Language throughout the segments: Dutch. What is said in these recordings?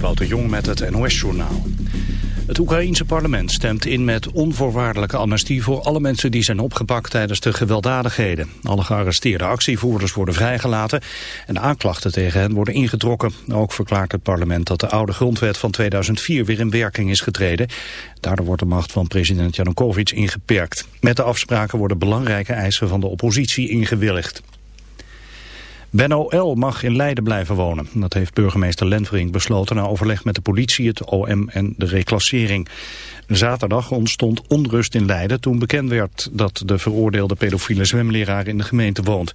Ewout de Jong met het NOS-journaal. Het Oekraïense parlement stemt in met onvoorwaardelijke amnestie voor alle mensen die zijn opgepakt tijdens de gewelddadigheden. Alle gearresteerde actievoerders worden vrijgelaten en aanklachten tegen hen worden ingetrokken. Ook verklaart het parlement dat de oude grondwet van 2004 weer in werking is getreden. Daardoor wordt de macht van president Janukovic ingeperkt. Met de afspraken worden belangrijke eisen van de oppositie ingewilligd. Benno L. mag in Leiden blijven wonen. Dat heeft burgemeester Lentvering besloten na overleg met de politie, het OM en de reclassering. Zaterdag ontstond onrust in Leiden toen bekend werd dat de veroordeelde pedofiele zwemleraar in de gemeente woont.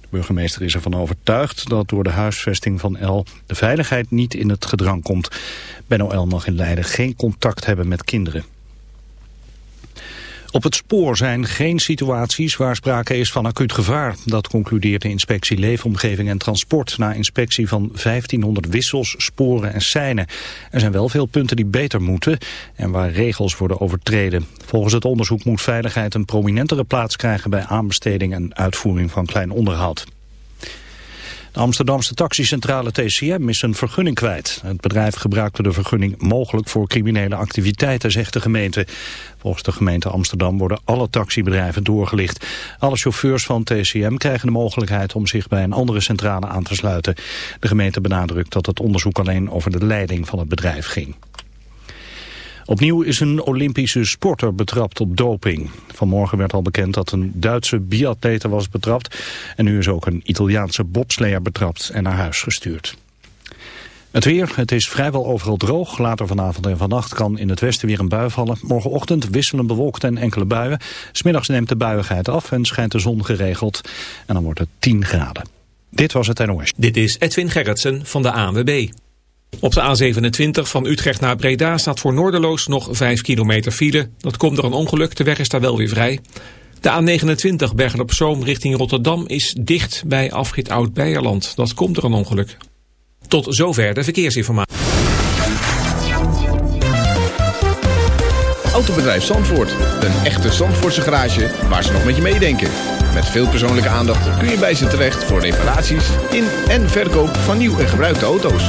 De burgemeester is ervan overtuigd dat door de huisvesting van L de veiligheid niet in het gedrang komt. Benno L. mag in Leiden geen contact hebben met kinderen. Op het spoor zijn geen situaties waar sprake is van acuut gevaar. Dat concludeert de inspectie Leefomgeving en Transport... na inspectie van 1500 wissels, sporen en seinen. Er zijn wel veel punten die beter moeten... en waar regels worden overtreden. Volgens het onderzoek moet veiligheid een prominentere plaats krijgen... bij aanbesteding en uitvoering van klein onderhoud. De Amsterdamse taxicentrale TCM is een vergunning kwijt. Het bedrijf gebruikte de vergunning mogelijk voor criminele activiteiten, zegt de gemeente. Volgens de gemeente Amsterdam worden alle taxibedrijven doorgelicht. Alle chauffeurs van TCM krijgen de mogelijkheid om zich bij een andere centrale aan te sluiten. De gemeente benadrukt dat het onderzoek alleen over de leiding van het bedrijf ging. Opnieuw is een Olympische sporter betrapt op doping. Vanmorgen werd al bekend dat een Duitse biatlete was betrapt. En nu is ook een Italiaanse bobsleer betrapt en naar huis gestuurd. Het weer, het is vrijwel overal droog. Later vanavond en vannacht kan in het westen weer een bui vallen. Morgenochtend wisselen bewolkt en enkele buien. Smiddags neemt de buiigheid af en schijnt de zon geregeld. En dan wordt het 10 graden. Dit was het NOS. Dit is Edwin Gerritsen van de ANWB. Op de A27 van Utrecht naar Breda staat voor Noorderloos nog 5 kilometer file. Dat komt door een ongeluk, de weg is daar wel weer vrij. De A29 Bergen op Zoom richting Rotterdam is dicht bij afrit Oud-Beierland. Dat komt door een ongeluk. Tot zover de verkeersinformatie. Autobedrijf Zandvoort. Een echte Zandvoortse garage waar ze nog met je meedenken. Met veel persoonlijke aandacht kun je bij ze terecht voor reparaties in en verkoop van nieuw en gebruikte auto's.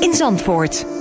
in Zandvoort.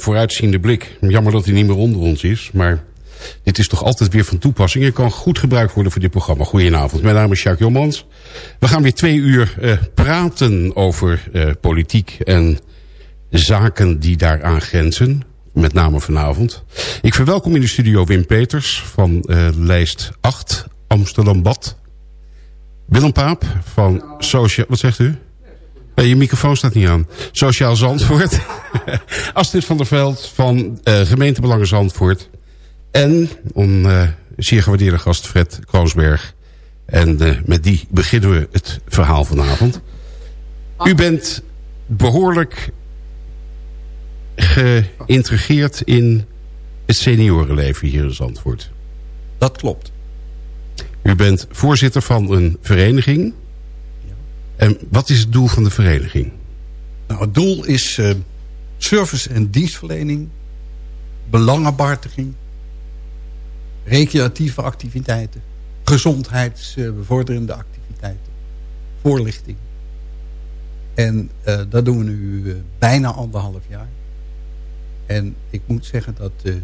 Vooruitziende blik. Jammer dat hij niet meer onder ons is, maar dit is toch altijd weer van toepassing. en kan goed gebruikt worden voor dit programma. Goedenavond, mijn naam is Jacques Jommans. We gaan weer twee uur eh, praten over eh, politiek en zaken die daaraan grenzen. Met name vanavond. Ik verwelkom in de studio Wim Peters van eh, lijst 8 Amsterdam-Bad. Willem Paap van Social... Wat zegt u? Nee, je microfoon staat niet aan. Sociaal Zandvoort. Astrid van der Veld van eh gemeentebelangen Zandvoort. En een eh, zeer gewaardeerde gast Fred Kroonsberg. En eh, met die beginnen we het verhaal vanavond. U bent behoorlijk geïntegreerd in het seniorenleven hier in Zandvoort. Dat klopt. U bent voorzitter van een vereniging. En wat is het doel van de vereniging? Nou, het doel is eh, service- en dienstverlening, belangenbehartiging, recreatieve activiteiten, gezondheidsbevorderende activiteiten, voorlichting. En eh, dat doen we nu eh, bijna anderhalf jaar. En ik moet zeggen dat de,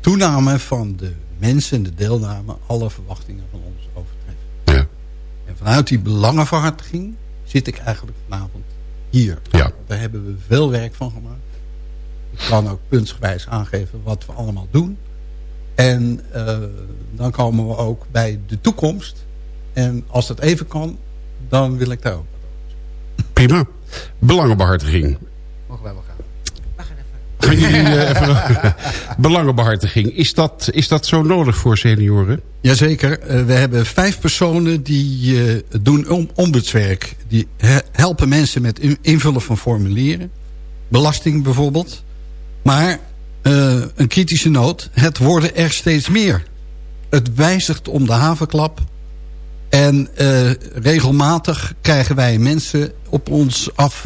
toename van de mensen, de deelname, alle verwachtingen van ons. En vanuit die belangenverhartiging zit ik eigenlijk vanavond hier. Ja. Daar hebben we veel werk van gemaakt. Ik kan ook puntsgewijs aangeven wat we allemaal doen. En eh, dan komen we ook bij de toekomst. En als dat even kan, dan wil ik daar ook. Prima. Belangenbehartiging. Mogen wij wel gaan. Eh. Belangenbehartiging. Is dat, is dat zo nodig voor senioren? Jazeker. Eh, we hebben vijf personen die eh, doen om, ombudswerk. Die he- helpen mensen met in- invullen van formulieren. Belasting bijvoorbeeld. Maar een kritische noot. Het worden er steeds meer. Het wijzigt om de havenklap. En regelmatig krijgen wij mensen op ons af...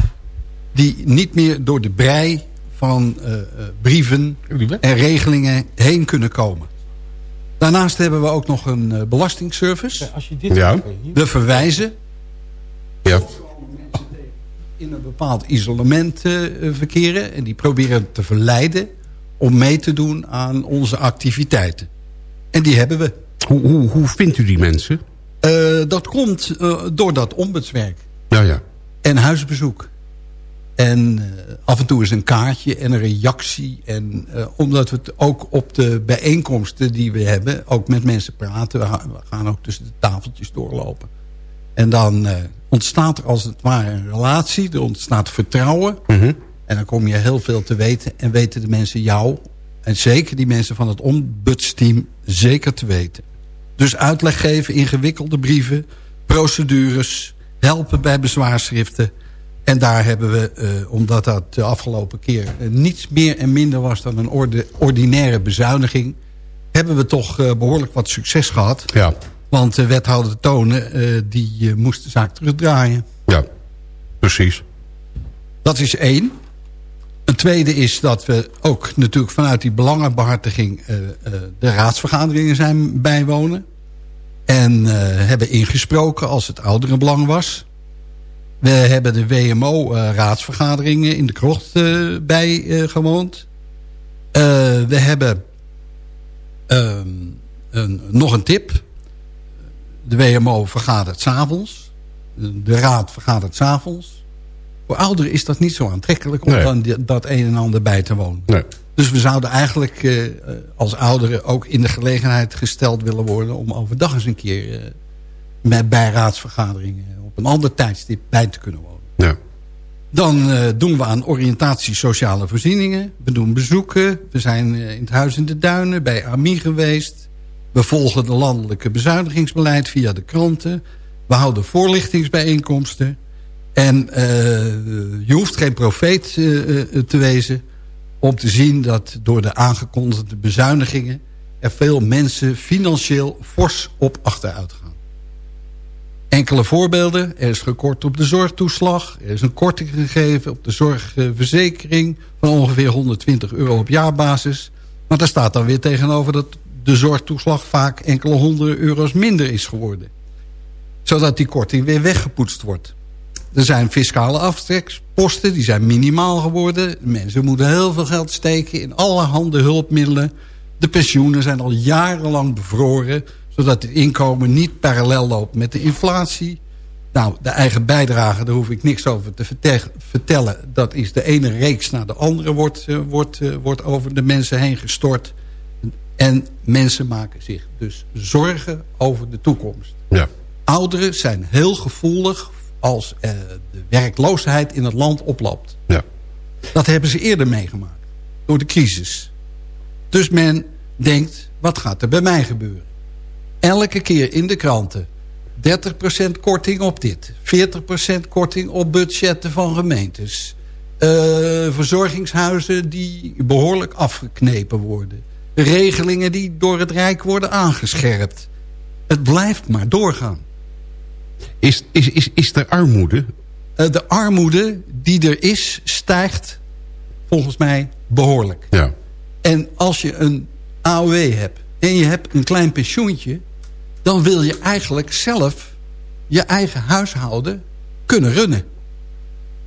die niet meer door de brei van eh, eh, brieven en regelingen heen kunnen komen. Daarnaast hebben we ook nog een eh, belastingservice. Ja. We verwijzen Ja. in een bepaald isolement verkeren. En die proberen te verleiden om mee te doen aan onze activiteiten. En die hebben we. Hoe, hoe, hoe vindt u die mensen? Eh, dat komt eh, door dat ombudswerk Ja, ja. en huisbezoek. En eh, af en toe is een kaartje en een reactie. En eh, omdat we het ook op de bijeenkomsten die we hebben... ook met mensen praten. We, gaan- ook tussen de tafeltjes doorlopen. En dan eh, ontstaat er als het ware een relatie. Er ontstaat vertrouwen. Mhm. En dan kom je heel veel te weten. En weten de mensen jou... en zeker die mensen van het ombudsteam zeker te weten. Dus uitleg geven, ingewikkelde brieven, procedures... helpen bij bezwaarschriften... En daar hebben we, eh, omdat dat de afgelopen keer eh, niets meer en minder was dan een orde, ordinaire bezuiniging, hebben we toch eh, behoorlijk wat succes gehad. Ja. Want de wethouder Tonen, die moest de zaak terugdraaien. Ja. Precies. Dat is één. Een tweede is dat we ook natuurlijk vanuit die belangenbehartiging eh, eh, de raadsvergaderingen zijn bijwonen. En hebben ingesproken als het ouderenbelang was. We hebben de WMO-raadsvergaderingen in de krocht eh, bijgewoond. Eh, we hebben ehm, een, nog een tip. De WMO vergadert s'avonds. De raad vergadert s'avonds. Voor ouderen is dat niet zo aantrekkelijk om Nee. dan dat een en ander bij te wonen. Nee. Dus we zouden eigenlijk eh, eh, als ouderen ook in de gelegenheid gesteld willen worden... om overdag eens een keer eh, met bij raadsvergaderingen op een ander tijdstip bij te kunnen wonen. Ja. Dan eh, doen we aan oriëntatie sociale voorzieningen. We doen bezoeken. We zijn eh, in het Huis in de Duinen bij AMI geweest. We volgen de landelijke bezuinigingsbeleid via de kranten. We houden voorlichtingsbijeenkomsten. En eh, je hoeft geen profeet te wezen om te zien dat door de aangekondigde bezuinigingen... er veel mensen financieel fors op achteruit gaan. Enkele voorbeelden. Er is gekort op de zorgtoeslag. Er is een korting gegeven op de zorgverzekering... van ongeveer 120 euro op jaarbasis. Maar daar staat dan weer tegenover dat de zorgtoeslag... vaak enkele honderden euro's minder is geworden. Zodat die korting weer weggepoetst wordt. Er zijn fiscale aftrekposten, die zijn minimaal geworden. Mensen moeten heel veel geld steken in allerhande hulpmiddelen. De pensioenen zijn al jarenlang bevroren... zodat het inkomen niet parallel loopt met de inflatie. Nou, de eigen bijdrage, daar hoef ik niks over te verte- vertellen. Dat is de ene reeks naar de andere wordt, eh, wordt, eh, wordt over de mensen heen gestort. En mensen maken zich dus zorgen over de toekomst. Ja. Ouderen zijn heel gevoelig als eh, de werkloosheid in het land oploopt. Ja. Dat hebben ze eerder meegemaakt. Door de crisis. Dus men denkt, wat gaat er bij mij gebeuren? Elke keer in de kranten. 30% korting op dit. 40% korting op budgetten van gemeentes. Eh, verzorgingshuizen die behoorlijk afgeknepen worden. Regelingen die door het Rijk worden aangescherpt. Het blijft maar doorgaan. Is, is, is, is er armoede? Eh, de armoede die er is, stijgt volgens mij behoorlijk. Ja. En als je een AOW hebt en je hebt een klein pensioentje... dan wil je eigenlijk zelf je eigen huishouden kunnen runnen.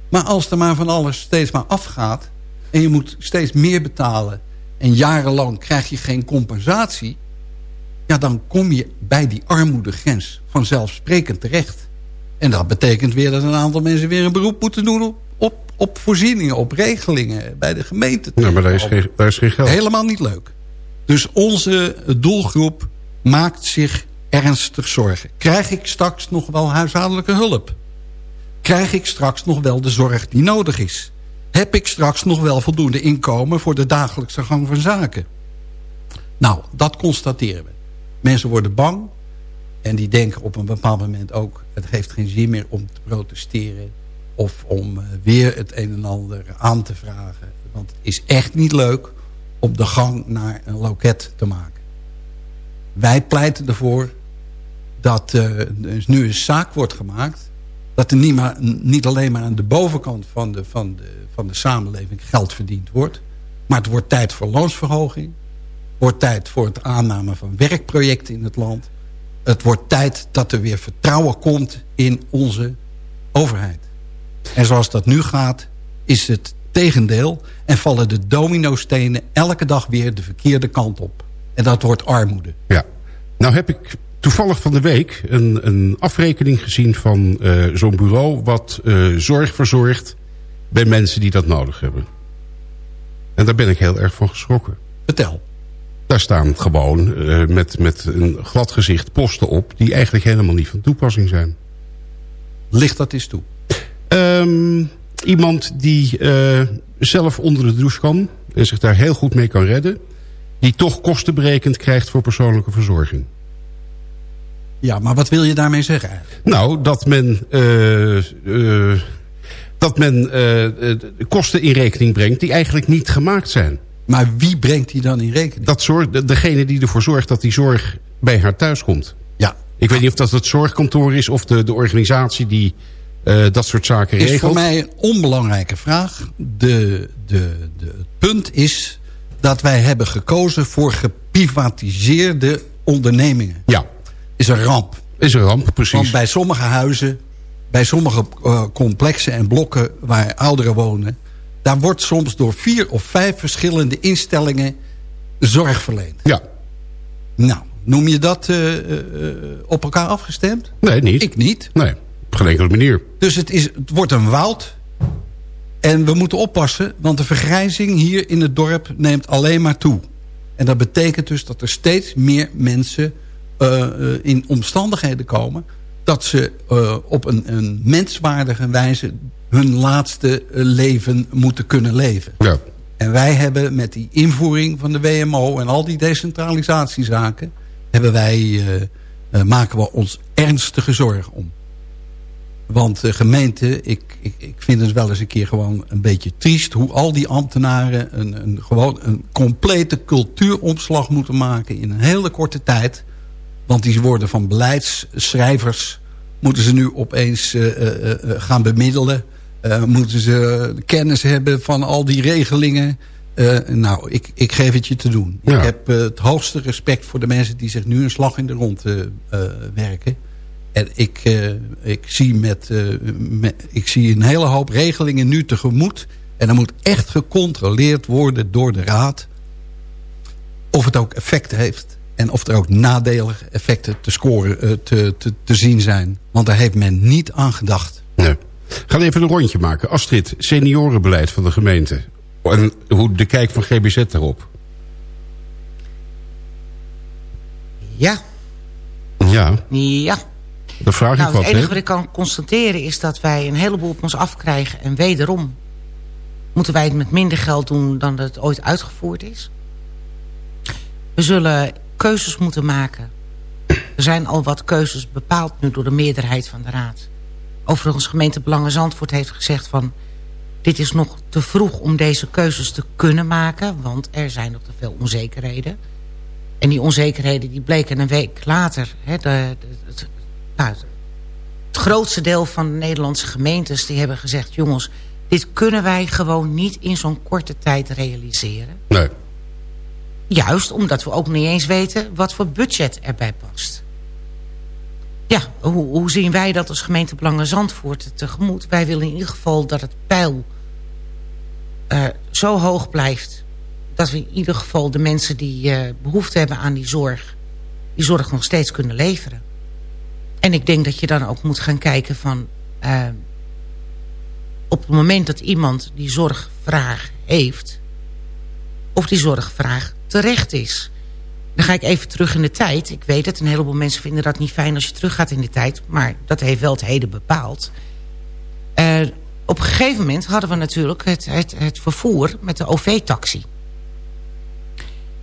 Maar als er maar van alles steeds maar afgaat... en je moet steeds meer betalen... en jarenlang krijg je geen compensatie... ja, dan kom je bij die armoedegrens vanzelfsprekend terecht. En dat betekent weer dat een aantal mensen weer een beroep moeten doen... op, op, op voorzieningen, op regelingen bij de gemeente. Ja, maar daar is geen, daar is geen geld. Helemaal niet leuk. Dus onze doelgroep maakt zich ernstig zorgen. Krijg ik straks nog wel huishoudelijke hulp? Krijg ik straks nog wel de zorg die nodig is? Heb ik straks nog wel voldoende inkomen voor de dagelijkse gang van zaken? Nou, dat constateren we. Mensen worden bang. En die denken op een bepaald moment ook... het heeft geen zin meer om te protesteren... of om eh, weer het een en ander aan te vragen. Want het is echt niet leuk op de gang naar een loket te maken. Wij pleiten ervoor dat uh, nu een zaak wordt gemaakt... dat er niet, maar, niet alleen maar aan de bovenkant van de, van, de, van de samenleving geld verdiend wordt... maar het wordt tijd voor loonsverhoging... wordt tijd voor het aanname van werkprojecten in het land... het wordt tijd dat er weer vertrouwen komt in onze overheid. En zoals dat nu gaat, is het tegendeel... en vallen de dominostenen elke dag weer de verkeerde kant op. En dat wordt armoede. Ja. Nou heb ik toevallig van de week een, een afrekening gezien van uh, zo'n bureau... wat uh, zorg verzorgt bij mensen die dat nodig hebben. En daar ben ik heel erg van geschrokken. Vertel. Daar staan gewoon uh, met, met een glad gezicht posten op... die eigenlijk helemaal niet van toepassing zijn. Licht dat eens toe. Um, iemand die zelf onder de douche kan... en zich daar heel goed mee kan redden... die toch kosten berekend krijgt voor persoonlijke verzorging. Ja, maar wat wil je daarmee zeggen eigenlijk? Nou, dat men, uh, uh, dat men uh, kosten in rekening brengt die eigenlijk niet gemaakt zijn. Maar wie brengt die dan in rekening? Dat zorg, degene die ervoor zorgt dat die zorg bij haar thuis komt. Ja. Ik weet niet of dat het zorgkantoor is of de, de organisatie die dat soort zaken is regelt. Is voor mij een onbelangrijke vraag. De, de, de, het punt is dat wij hebben gekozen voor geprivatiseerde ondernemingen. Ja is een ramp. Is een ramp, precies. Want bij sommige huizen, bij sommige uh, complexen en blokken waar ouderen wonen... daar wordt soms door vier of vijf verschillende instellingen zorg verleend. Ja. Nou, noem je dat uh, uh, op elkaar afgestemd? Nee, niet. Ik niet. Nee, op geen enkele manier. Dus het, is, het wordt een woud. En we moeten oppassen, want de vergrijzing hier in het dorp neemt alleen maar toe. En dat betekent dus dat er steeds meer mensen in omstandigheden komen... dat ze uh, op een, een menswaardige wijze hun laatste leven moeten kunnen leven. Ja. En wij hebben met die invoering van de WMO en al die decentralisatiezaken... Hebben wij, maken we ons ernstige zorgen om. Want de gemeente, ik, ik, ik vind het wel eens een keer gewoon een beetje triest... hoe al die ambtenaren een, een, gewoon een complete cultuuromslag moeten maken... in een hele korte tijd... Want die worden van beleidsschrijvers... moeten ze nu opeens uh, uh, uh, gaan bemiddelen. moeten ze kennis hebben van al die regelingen. nou, ik, ik geef het je te doen. Ja. Ik heb het hoogste respect voor de mensen... die zich nu een slag in de rond werken. En ik, eh, ik, zie met, eh, met- ik zie een hele hoop regelingen nu tegemoet. En er moet echt gecontroleerd worden door de raad... of het ook effect heeft... en of er ook nadelige effecten te, scoren, eh, te, te, te zien zijn. Want daar heeft men niet aan gedacht. Nee. We gaan even een rondje maken. Astrid, seniorenbeleid van de gemeente. En hoe de kijk van GBZ daarop. Ja, Ja, ja. dan vraag Nou, ik het wat. enige hè? wat ik kan constateren is dat wij een heleboel op ons afkrijgen. En wederom moeten wij het met minder geld doen dan dat het ooit uitgevoerd is. We zullen keuzes moeten maken. Er zijn al wat keuzes bepaald nu door de meerderheid van de raad. Overigens, gemeente Belangen Zandvoort heeft gezegd van... dit is nog te vroeg om deze keuzes te kunnen maken... want er zijn nog te veel onzekerheden. En die onzekerheden die bleken een week later... Hè, de, de- het, nou, grootste deel van de Nederlandse gemeentes... die hebben gezegd, jongens, dit kunnen wij gewoon niet in zo'n korte tijd realiseren. Nee. Juist omdat we ook niet eens weten wat voor budget erbij past. Ja, hoe, hoe zien wij dat als gemeente Belangen Zandvoort tegemoet? Wij willen in ieder geval dat het pijl eh, zo hoog blijft... dat we in ieder geval de mensen die eh, behoefte hebben aan die zorg... die zorg nog steeds kunnen leveren. En ik denk dat je dan ook moet gaan kijken van... eh, op het moment dat iemand die zorgvraag heeft... of die zorgvraag terecht is. Dan ga ik even terug in de tijd. Ik weet het, een heleboel mensen vinden dat niet fijn als je teruggaat in de tijd. Maar dat heeft wel het heden bepaald. Op een gegeven moment hadden we natuurlijk het, het, het vervoer met de OV-taxi.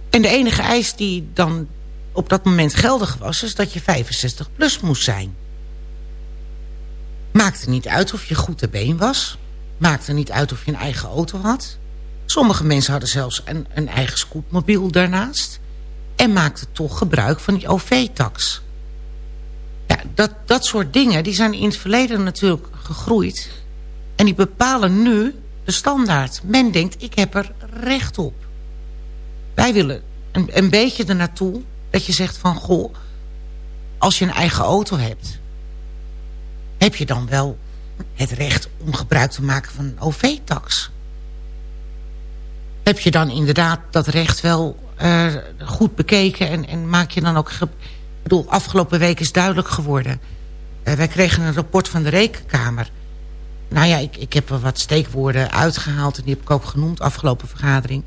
En de enige eis die dan op dat moment geldig was... is dat je 65 plus moest zijn. Maakte niet uit of je goed te been was. Maakte niet uit of je een eigen auto had. Sommige mensen hadden zelfs een, eigen scootmobiel daarnaast. En maakten toch gebruik van die OV-tax. Ja, dat, dat soort dingen die zijn in het verleden natuurlijk gegroeid. En die bepalen nu de standaard. Men denkt, ik heb er recht op. Wij willen een, een beetje ernaartoe dat je zegt van... goh, als je een eigen auto hebt... heb je dan wel het recht om gebruik te maken van een OV-tax. Heb je dan inderdaad dat recht wel eh, goed bekeken... En, en maak je dan ook... Ik bedoel, afgelopen week is duidelijk geworden. Eh, wij kregen een rapport van de Rekenkamer. Nou ja, ik, ik heb er wat steekwoorden uitgehaald... en die heb ik ook genoemd afgelopen vergadering.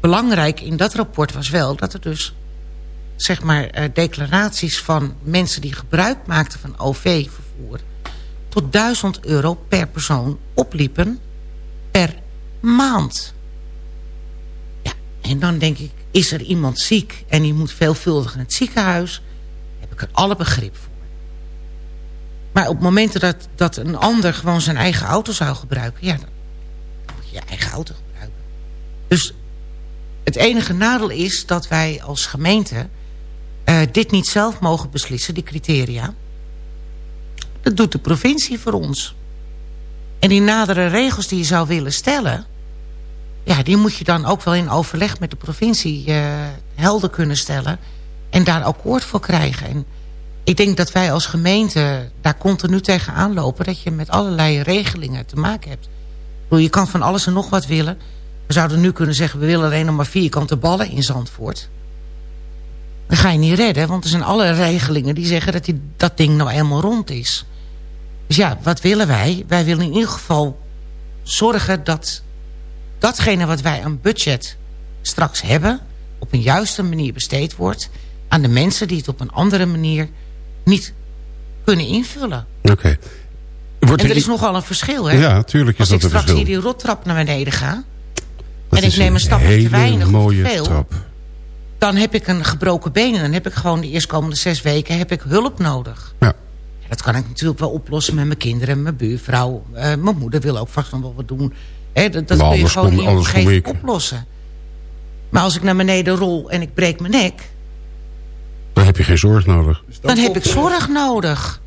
Belangrijk in dat rapport was wel dat er dus... zeg maar eh, declaraties van mensen die gebruik maakten van OV-vervoer... tot 1000 euro per persoon opliepen per maand. Ja, en dan denk ik, is er iemand ziek en die moet veelvuldig in het ziekenhuis... heb ik er alle begrip voor. Maar op momenten dat, dat een ander gewoon zijn eigen auto zou gebruiken... ja, dan moet je je eigen auto gebruiken. Dus het enige nadeel is dat wij als gemeente... eh, dit niet zelf mogen beslissen, die criteria. Dat doet de provincie voor ons. En die nadere regels die je zou willen stellen... ja, die moet je dan ook wel in overleg met de provincie eh, helder kunnen stellen... en daar akkoord voor krijgen. En ik denk dat wij als gemeente daar continu tegenaan lopen... dat je met allerlei regelingen te maken hebt. Bedoel, je kan van alles en nog wat willen. We zouden nu kunnen zeggen... we willen alleen nog maar vierkante ballen in Zandvoort. Dan ga je niet redden, want er zijn alle regelingen... die zeggen dat die, dat ding nou helemaal rond is. Dus ja, wat willen wij? Wij willen in ieder geval zorgen dat datgene wat wij aan budget straks hebben... op een juiste manier besteed wordt... aan de mensen die het op een andere manier niet kunnen invullen. Oké. En er is nogal een verschil, hè? Ja, tuurlijk is Als dat ik een straks verschil. hier die rottrap naar beneden ga... Dat en ik neem een stapje te weinig of te mooie veel... trap. dan heb ik een gebroken been... en dan heb ik gewoon de eerstkomende zes weken heb ik hulp nodig. Ja. Ja, Dat kan ik natuurlijk wel oplossen met mijn kinderen, mijn buurvrouw. Eh, mijn moeder wil ook vast nog wel wat doen. Hè, dat dat kun je gewoon kom- in een gegeven oplossen. Maar als ik naar beneden rol en ik breek mijn nek... Dan heb je geen zorg nodig. dan heb ik zorg nodig.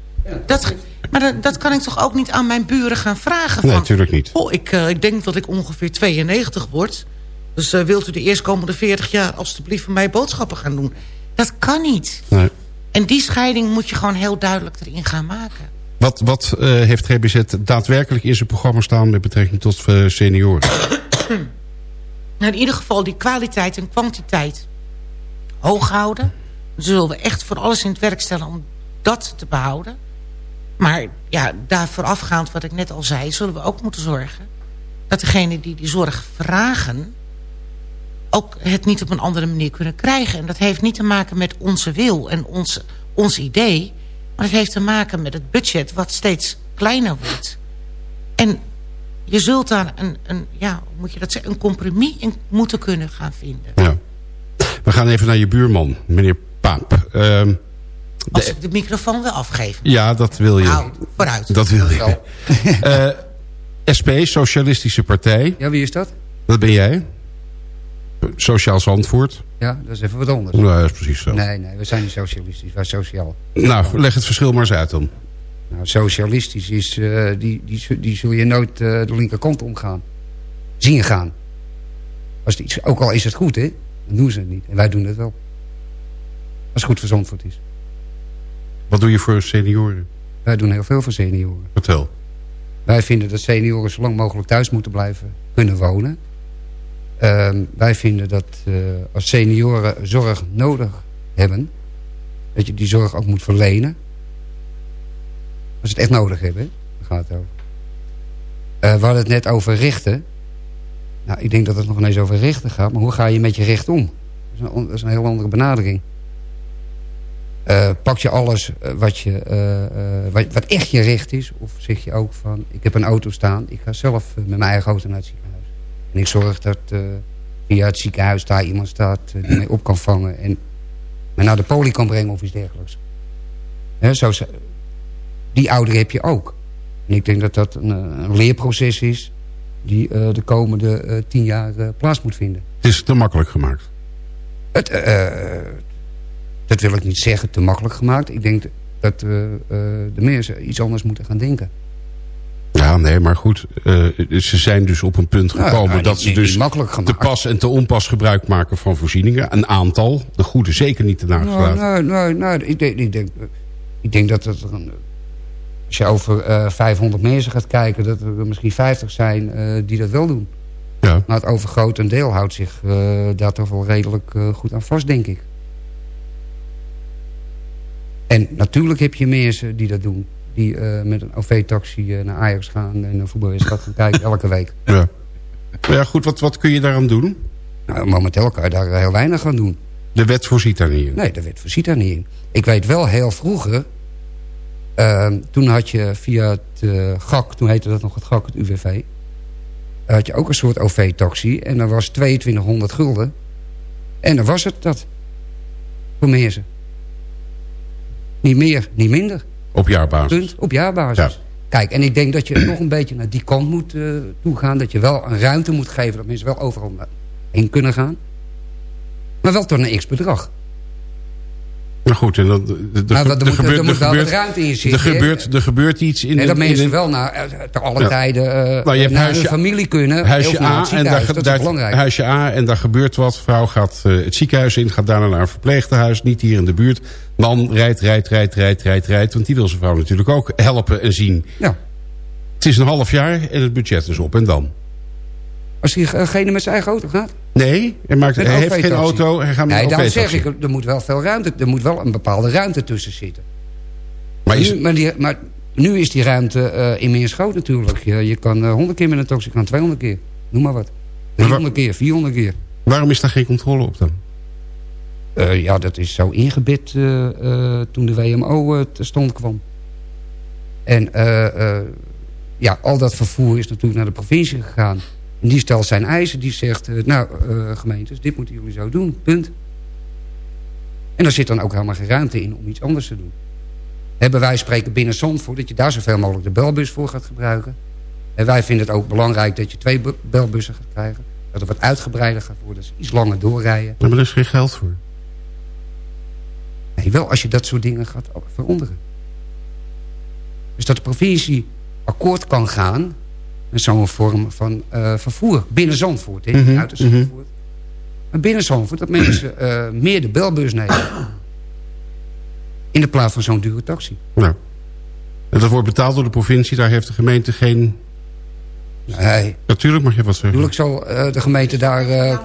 Dat, maar dat, dat kan ik toch ook niet aan mijn buren gaan vragen? Nee, van, natuurlijk niet. Oh, ik, eh, ik denk dat ik ongeveer 92 word. Dus eh, wilt u de eerstkomende 40 jaar alstublieft voor mij boodschappen gaan doen? Dat kan niet. Nee. En die scheiding moet je gewoon heel duidelijk erin gaan maken. Wat, wat eh, heeft GBZ daadwerkelijk in zijn programma staan... met betrekking tot eh, senioren? Nou, in ieder geval die kwaliteit en kwantiteit hoog houden. Dan zullen we echt voor alles in het werk stellen om dat te behouden. Maar ja, daar voorafgaand wat ik net al zei... zullen we ook moeten zorgen dat degenen die die zorg vragen... ook het niet op een andere manier kunnen krijgen. En dat heeft niet te maken met onze wil en ons, ons idee... maar het heeft te maken met het budget wat steeds kleiner wordt. En je zult daar een, een, ja, moet je dat zeggen, een compromis in moeten kunnen gaan vinden. Ja. We gaan even naar je buurman, meneer Paap. Ehm, Als ik de microfoon wil afgeven. ja, dat wil je. Nou, vooruit. Dat wil je. Eh, SP, Socialistische Partij. Ja, wie is dat? Dat ben jij. Sociaal Zandvoort. Ja, dat is even wat anders. Nou, dat is precies zo. Nee, nee, we zijn niet socialistisch, wij zijn sociaal. Nou, leg het verschil maar eens uit dan. Nou, socialistisch is, eh, die, die, die zul je nooit eh, de linkerkant omgaan. Zien gaan. Als het iets, ook al is het goed, hè. Dan doen ze het niet. En wij doen het wel. Als het goed voor Zandvoort is. Wat doe je voor senioren? Wij doen heel veel voor senioren. Vertel. Wij vinden dat senioren zo lang mogelijk thuis moeten blijven kunnen wonen. Ehm, wij vinden dat eh, als senioren zorg nodig hebben... dat je die zorg ook moet verlenen. Als ze het echt nodig hebben, daar gaat het over. Eh, we hadden het net over richten. Nou, ik denk dat het nog ineens over richten gaat. Maar hoe ga je met je recht om? Dat is een, heel andere benadering. Eh, pak je alles wat, je, wat, wat echt je recht is? Of zeg je ook van, ik heb een auto staan. Ik ga zelf met mijn eigen auto naar het ziekenhuis. En ik zorg dat eh, via het ziekenhuis daar iemand staat eh, die mij op kan vangen. En mij naar de poli kan brengen of iets dergelijks. Hè, zo, die ouderen heb je ook. En ik denk dat dat een, eh, een leerproces is... die de komende tien jaar plaats moet vinden. Het is te makkelijk gemaakt. Het, dat wil ik niet zeggen, te makkelijk gemaakt. Ik denk dat de mensen iets anders moeten gaan denken. Ja, nee, maar goed. eh, ze zijn dus op een punt gekomen nou, dat ze dus te pas en te onpas gebruik maken van voorzieningen. Een aantal, de goede zeker niet te Nou, nagelaten. nou, nou, nou, ik, denk, ik, denk, ik denk dat het... Een, als je over eh 500 mensen gaat kijken... dat er misschien 50 zijn eh, die dat wel doen. Ja. Maar het overgrote deel houdt zich eh, daar toch wel redelijk eh, goed aan vast, denk ik. En natuurlijk heb je mensen die dat doen. Die eh, met een OV-taxi eh, naar Ajax gaan en een voetbalwedstrijd gaan kijken elke week. Ja. Maar ja, goed, wat, wat kun je daaraan doen? Nou, momenteel kan je daar heel weinig aan doen. De wet voorziet daar niet in. Nee, de wet voorziet daar niet in. Ik weet wel heel vroeger... ehm, toen had je via het eh, GAK, toen heette dat nog het GAK, het UWV... had je ook een soort OV-taxi. En dat was 2200 gulden. En dan was het dat. Voor mensen. Niet meer, niet minder. Op jaarbasis. Punt. Op jaarbasis. Kijk, en ik denk dat je nog een beetje naar die kant moet eh toe gaan. Dat je wel een ruimte moet geven dat mensen wel overal heen kunnen gaan. Maar wel tot een x-bedrag. Maar goed, en dat, de, de, Maar wat- er er moet- gebeurt, er moet wel wat ruimte in er zitten, hè? gebeurt, er gebeurt iets in En dat mensen in- wel naar, eh, alle Ja. tijden Nou, je hebt naar huisje- hun familie kunnen. Huisje A, en daar, dat is belangrijk. huisje A en daar gebeurt wat. Vrouw gaat eh, het ziekenhuis in, gaat daarna naar een verpleegtehuis. Niet hier in de buurt. Man rijdt, rijdt, rijdt, rijdt, rijdt, rijdt. Want die wil zijn vrouw natuurlijk ook helpen en zien. Ja. Het is een half jaar en het budget is op. En dan? Als diegene met zijn eigen auto gaat. Nee, hij, maakt, hij heeft geen auto. Hij gaat met Nee, een daarom zeg OV-taxi. ik, er moet wel veel ruimte, er moet wel een bepaalde ruimte tussen zitten. Maar is, nu, maar, die, maar nu is die ruimte uh, immers groot natuurlijk. Je, je kan uh, 100 keer met een taxi, je kan 200 keer. Noem maar wat. 300 keer, 400 keer. Waarom is daar geen controle op dan? Uh, ja, dat is zo ingebed uh, toen de WMO te stand kwam. En ja, al dat vervoer is natuurlijk naar de provincie gegaan. Die stelt zijn eisen. Die zegt, nou gemeentes, dit moeten jullie zo doen. Punt. En daar zit dan ook helemaal geen ruimte in om iets anders te doen. Hebben wij spreken binnen Zandvoort... dat je daar zoveel mogelijk de belbus voor gaat gebruiken. En wij vinden het ook belangrijk dat je twee belbussen gaat krijgen. Dat er wat uitgebreider gaat worden. Dat ze iets langer doorrijden. Maar er is geen geld voor. Nee, wel als je dat soort dingen gaat veranderen. Dus dat de provincie akkoord kan gaan... met zo'n vorm van uh, vervoer. Binnen Zandvoort, hè, mm -hmm, uit Zandvoort. Mm -hmm. Maar binnen Zandvoort dat mensen uh, meer de belbus nemen. In de plaats van zo'n dure taxi. Nou. En dat wordt betaald door de provincie. Daar heeft de gemeente geen... Nee. Natuurlijk mag je wat zeggen. Natuurlijk zal eh, de gemeente daar... eh,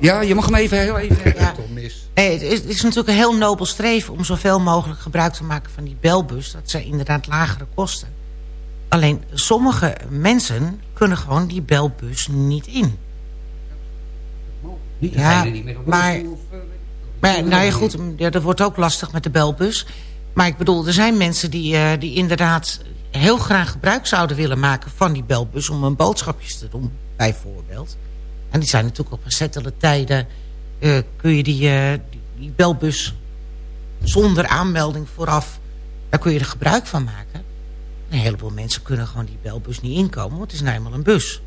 ja, je mag hem even heel even... Ja. Nee, het, is, het is natuurlijk een heel nobel streven om zoveel mogelijk gebruik te maken van die belbus. Dat zijn inderdaad lagere kosten. Alleen sommige mensen kunnen gewoon die belbus niet in. Niet Ja, degene die met een maar- Maar nou ja, goed, ja, dat wordt ook lastig met de belbus. Maar ik bedoel, er zijn mensen die, eh, die inderdaad heel graag gebruik zouden willen maken van die belbus... om hun boodschapjes te doen, bijvoorbeeld. En die zijn natuurlijk op gezettelde tijden... eh, kun je die, eh, die, die belbus zonder aanmelding vooraf... daar kun je er gebruik van maken. Een heleboel mensen kunnen gewoon die belbus niet inkomen... want het is nou eenmaal een bus.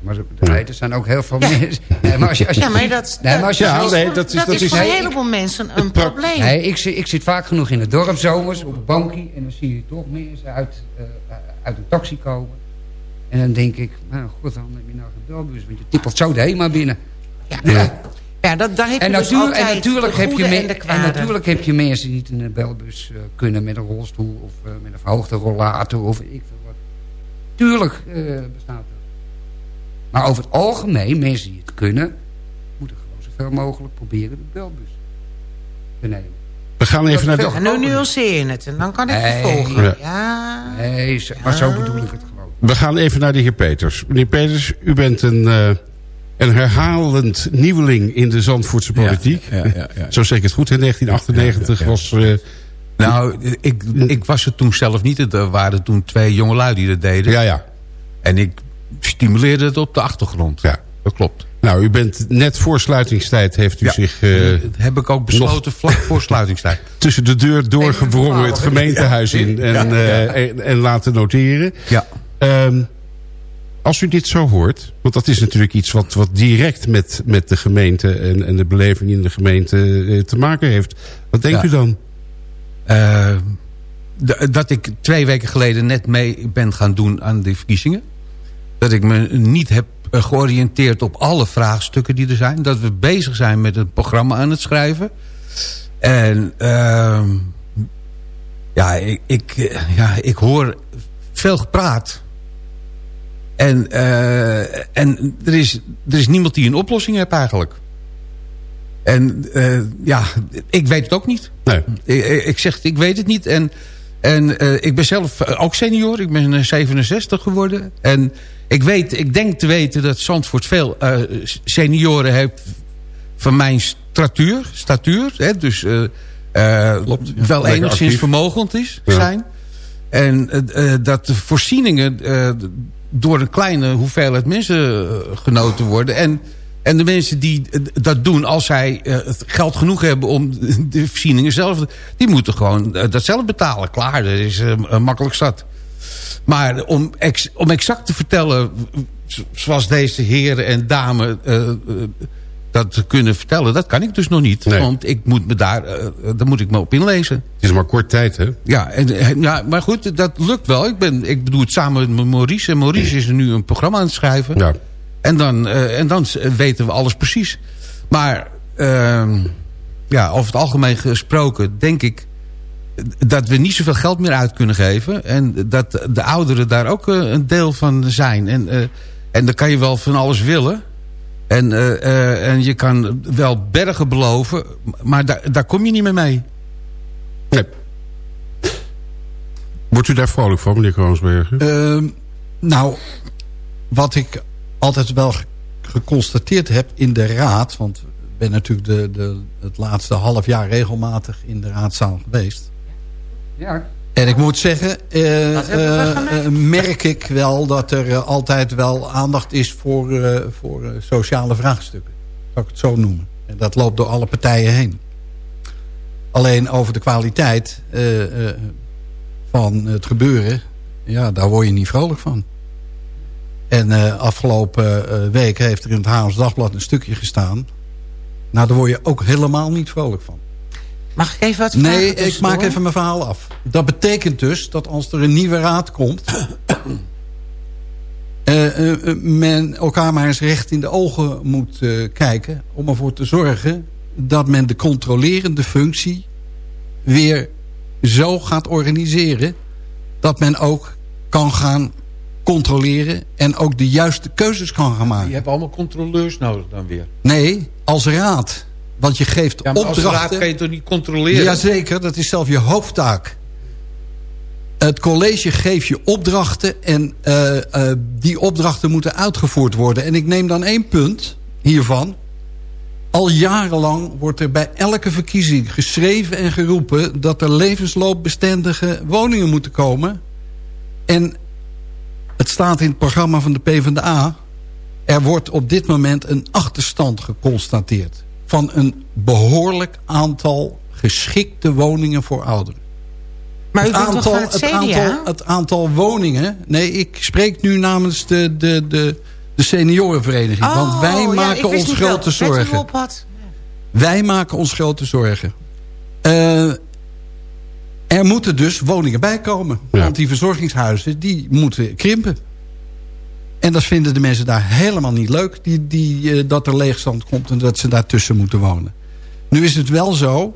Maar er- nee, er zijn ook heel veel mensen... Nee, maar als je, als je, Ja, maar dat, Nee, maar als je dat, zo- is, nee, dat is- dat dat is is- voor een heleboel mensen een probleem. Nee, ik, zit- ik zit vaak genoeg in het dorp zomers op een bankje... en dan zie je toch mensen uit, eh, uit een taxi komen. En dan denk ik, nou god, dan heb je nou geen belbus... want je tippelt zo de HEMA binnen. Ja, ja. Ja dat, daar heb je En, dus natuur, altijd en, natuurlijk de heb je en en natuurlijk heb je mensen die niet in een belbus eh, kunnen... met een rolstoel of eh, met een verhoogde rollator of ik veel wat. Tuurlijk eh, bestaat dat. Maar over het algemeen, mensen die het kunnen... moeten gewoon zoveel mogelijk proberen de belbus te nemen. We gaan even naar de... En nu nuanceer je het en dan kan ik je Nee. volgen. Ja. Ja. Nee, maar zo bedoel ik het gewoon. We gaan even naar de heer Peters. Meneer Peters, u bent een, eh, een herhalend nieuweling in de Zandvoortse politiek. Ja, ja, ja, ja. Zo zeg ik het goed, in 1998 Ja, ja, ja. was... eh, Nou, ik, ik was het toen zelf niet. Er waren toen twee jongelui die dat deden. ja, ja. En ik stimuleerde het op de achtergrond. Ja. Dat klopt. Nou, u bent net voor sluitingstijd heeft u Ja. zich eh, dat heb ik ook besloten vlak voor sluitingstijd. tussen de deur doorgewrongen het gemeentehuis in en, Ja, ja. eh, en, en laten noteren. Ja. Ehm, als u dit zo hoort, want dat is natuurlijk iets wat, wat direct met, met de gemeente en, en de beleving in de gemeente eh, te maken heeft. Wat denkt Ja. u dan? Eh, dat ik twee weken geleden net mee ben gaan doen aan de verkiezingen. Dat ik me niet heb eh, georiënteerd op alle vraagstukken die er zijn. Dat we bezig zijn met een programma aan het schrijven. En ehm, ja, ik, ik, ja, ik hoor veel gepraat. En, eh, en er, is, er is niemand die een oplossing heeft eigenlijk. En eh, ja, ik weet het ook niet. Nee. Ik, ik- zeg, ik weet het niet. En, en eh, ik ben zelf ook senior. Ik ben eh, 67 geworden. En ik, weet, ik denk te weten dat Zandvoort veel senioren heeft van mijn statuur. statuur hè, dus wel enigszins vermogend is, Ja. zijn. En dat de voorzieningen door een kleine hoeveelheid mensen eh, genoten worden. En, en de mensen die eh, dat doen, als zij eh, geld genoeg hebben om de voorzieningen zelf... die moeten gewoon dat zelf betalen. Klaar, dat is makkelijk zat. Maar om, om exact te vertellen, zoals deze heren en dame eh, dat kunnen vertellen... dat kan ik dus nog niet. Nee. Want ik moet me daar, eh, daar moet ik me op inlezen. Het is maar kort tijd, hè? Ja, en, en- ja, maar goed, dat lukt wel. Ik, ben, ik bedoel het samen met Maurice. En Maurice is er nu een programma aan het schrijven. Ja. En dan, eh, en dan weten we alles precies. Maar ehm, ja, over het algemeen gesproken denk ik dat we niet zoveel geld meer uit kunnen geven. En dat de ouderen daar ook eh, een deel van zijn. En, eh, en dan kan je wel van alles willen. En, eh, eh, en je kan wel bergen beloven, maar daar, daar kom je niet meer mee. Nee. Wordt u daar vrolijk van, meneer Kroonsbergen? Ehm, nou, wat ik altijd wel ge- geconstateerd heb in de raad... want ik ben natuurlijk de, de, het laatste half jaar regelmatig in de raadzaal geweest... Ja, En ik moet zeggen, eh, eh, eh, merk ik wel dat er altijd wel aandacht is voor, voor sociale vraagstukken. Zou ik het zo noemen. En dat loopt door alle partijen heen. Alleen over de kwaliteit van het gebeuren, ja, daar word je niet vrolijk van. En afgelopen eh, week heeft er in het Haams Dagblad een stukje gestaan. Nou, daar word je ook helemaal niet vrolijk van. Mag ik even wat vragen Nee, ik maak even mijn verhaal af. Dat betekent dus dat als er een nieuwe raad komt... eh, eh, eh, men elkaar maar eens recht in de ogen moet eh, kijken... om ervoor te zorgen dat men de controlerende functie weer zo gaat organiseren... dat men ook kan gaan controleren... en ook de juiste keuzes kan gaan maken. Je hebt allemaal controleurs nodig dan weer. Nee, als raad. Want je geeft Ja, maar als opdrachten... raad kan je toch niet controleren? Jazeker, dat is zelf je hoofdtaak. Het college geeft je opdrachten en eh, eh, die opdrachten moeten uitgevoerd worden. En ik neem dan één punt hiervan. Al jarenlang wordt er bij elke verkiezing geschreven en geroepen... dat er levensloopbestendige woningen moeten komen. En het staat in het programma van de PvdA... er wordt op dit moment een achterstand geconstateerd... van een behoorlijk aantal geschikte woningen voor ouderen. Maar u bent toch van het het, aantal, het aantal woningen... Nee, ik spreek nu namens de, de, de, de seniorenvereniging. Oh, want wij ja, maken ons grote u zorgen. op had. Wij maken ons grote zorgen. Eh, er moeten dus woningen bijkomen. Want die verzorgingshuizen die moeten krimpen. En dat vinden de mensen daar helemaal niet leuk. Die, die, eh, dat er leegstand komt en dat ze daartussen moeten wonen. Nu is het wel zo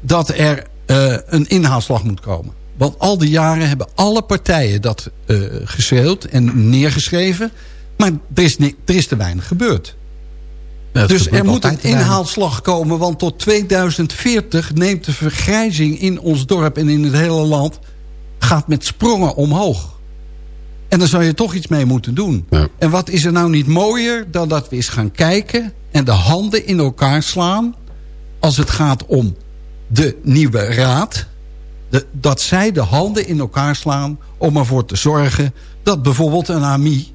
dat er eh, een inhaalslag moet komen. Want al die jaren hebben alle partijen dat eh geschreeuwd en neergeschreven. Maar er is, er is te weinig gebeurd. dus er moet een inhaalslag komen. Want tot 2040 neemt de vergrijzing in ons dorp en in het hele land... gaat met sprongen omhoog. En daar zou je toch iets mee moeten doen. En wat is er nou niet mooier dan dat we eens gaan kijken... en de handen in elkaar slaan... als het gaat om de nieuwe raad... De, dat zij de handen in elkaar slaan om ervoor te zorgen... dat bijvoorbeeld een AMI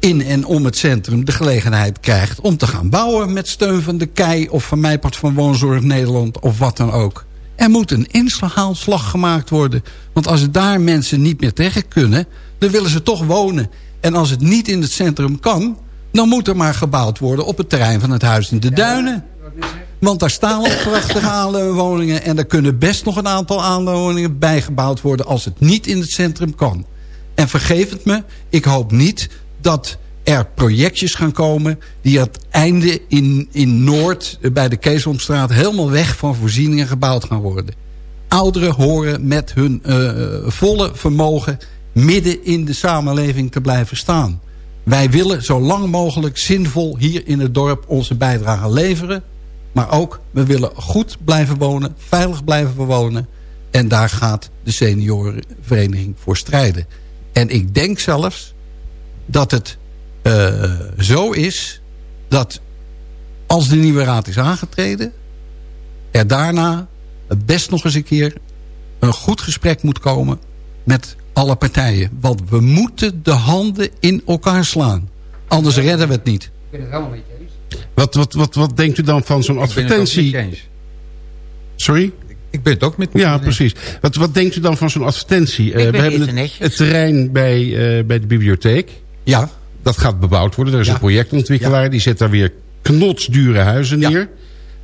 in en om het centrum de gelegenheid krijgt... om te gaan bouwen met steun van de KEI of van Mijpart van Woonzorg Nederland of wat dan ook. Er moet een inslagslag gemaakt worden. Want als er daar mensen niet meer tegen kunnen... dan willen ze toch wonen. En als het niet in het centrum kan... dan moet er maar gebouwd worden op het terrein van het Huis in de Duinen. Want daar staan al prachtige aanleunwoningen... en er kunnen best nog een aantal aanleunwoningen bijgebouwd worden... als het niet in het centrum kan. En vergeef het me, ik hoop niet dat er projectjes gaan komen... die aan het einde in, in Noord, eh, bij de Keesomstraat... helemaal weg van voorzieningen gebouwd gaan worden. Ouderen horen met hun eh, volle vermogen... midden in de samenleving te blijven staan. Wij willen zo lang mogelijk zinvol hier in het dorp onze bijdrage leveren... Maar ook, we willen goed blijven wonen, veilig blijven wonen. En daar gaat de seniorenvereniging voor strijden. En ik denk zelfs dat het eh, zo is dat als de nieuwe raad is aangetreden... er daarna best nog eens een keer een goed gesprek moet komen met alle partijen. Want we moeten de handen in elkaar slaan. Anders redden we het niet. Ik ben het helemaal met je eens. Wat, wat, wat, wat denkt u dan van zo'n Ik ben het ook advertentie? Sorry? Ik ben het ook met Ja, precies. Wat, wat denkt u dan van zo'n advertentie? Eh, ben we hebben het, het terrein bij, eh, bij de bibliotheek. Ja, Dat gaat bebouwd worden. Er is Ja. een projectontwikkelaar. Die zet daar weer knotsdure huizen Ja. neer.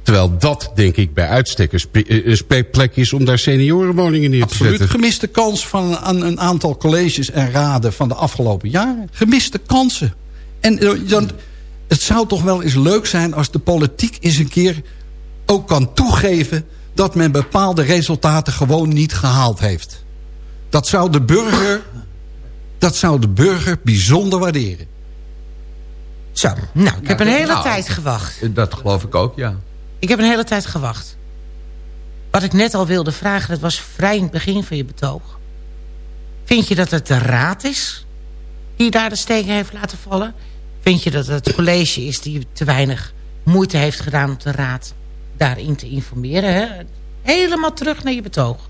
Terwijl dat, denk ik, bij uitstek een, eh, plek is... om daar seniorenwoningen neer te Absoluut. zetten. Gemiste kans van een, een aantal colleges en raden van de afgelopen jaren. Gemiste kansen. En eh, dan, het zou toch wel eens leuk zijn als de politiek eens een keer ook kan toegeven... dat men bepaalde resultaten gewoon niet gehaald heeft. Dat zou de burger, dat zou de burger bijzonder waarderen. Zo, nou, ik heb een hele nou, tijd gewacht. Dat geloof ik ook, ja. Ik heb een hele tijd gewacht. Wat ik net al wilde vragen, dat was vrij in het begin van je betoog. Vind je dat het de raad is die daar de steken heeft laten vallen? Vind je dat het college is die te weinig moeite heeft gedaan om de raad daarin te informeren? Hè? Helemaal terug naar je betoog.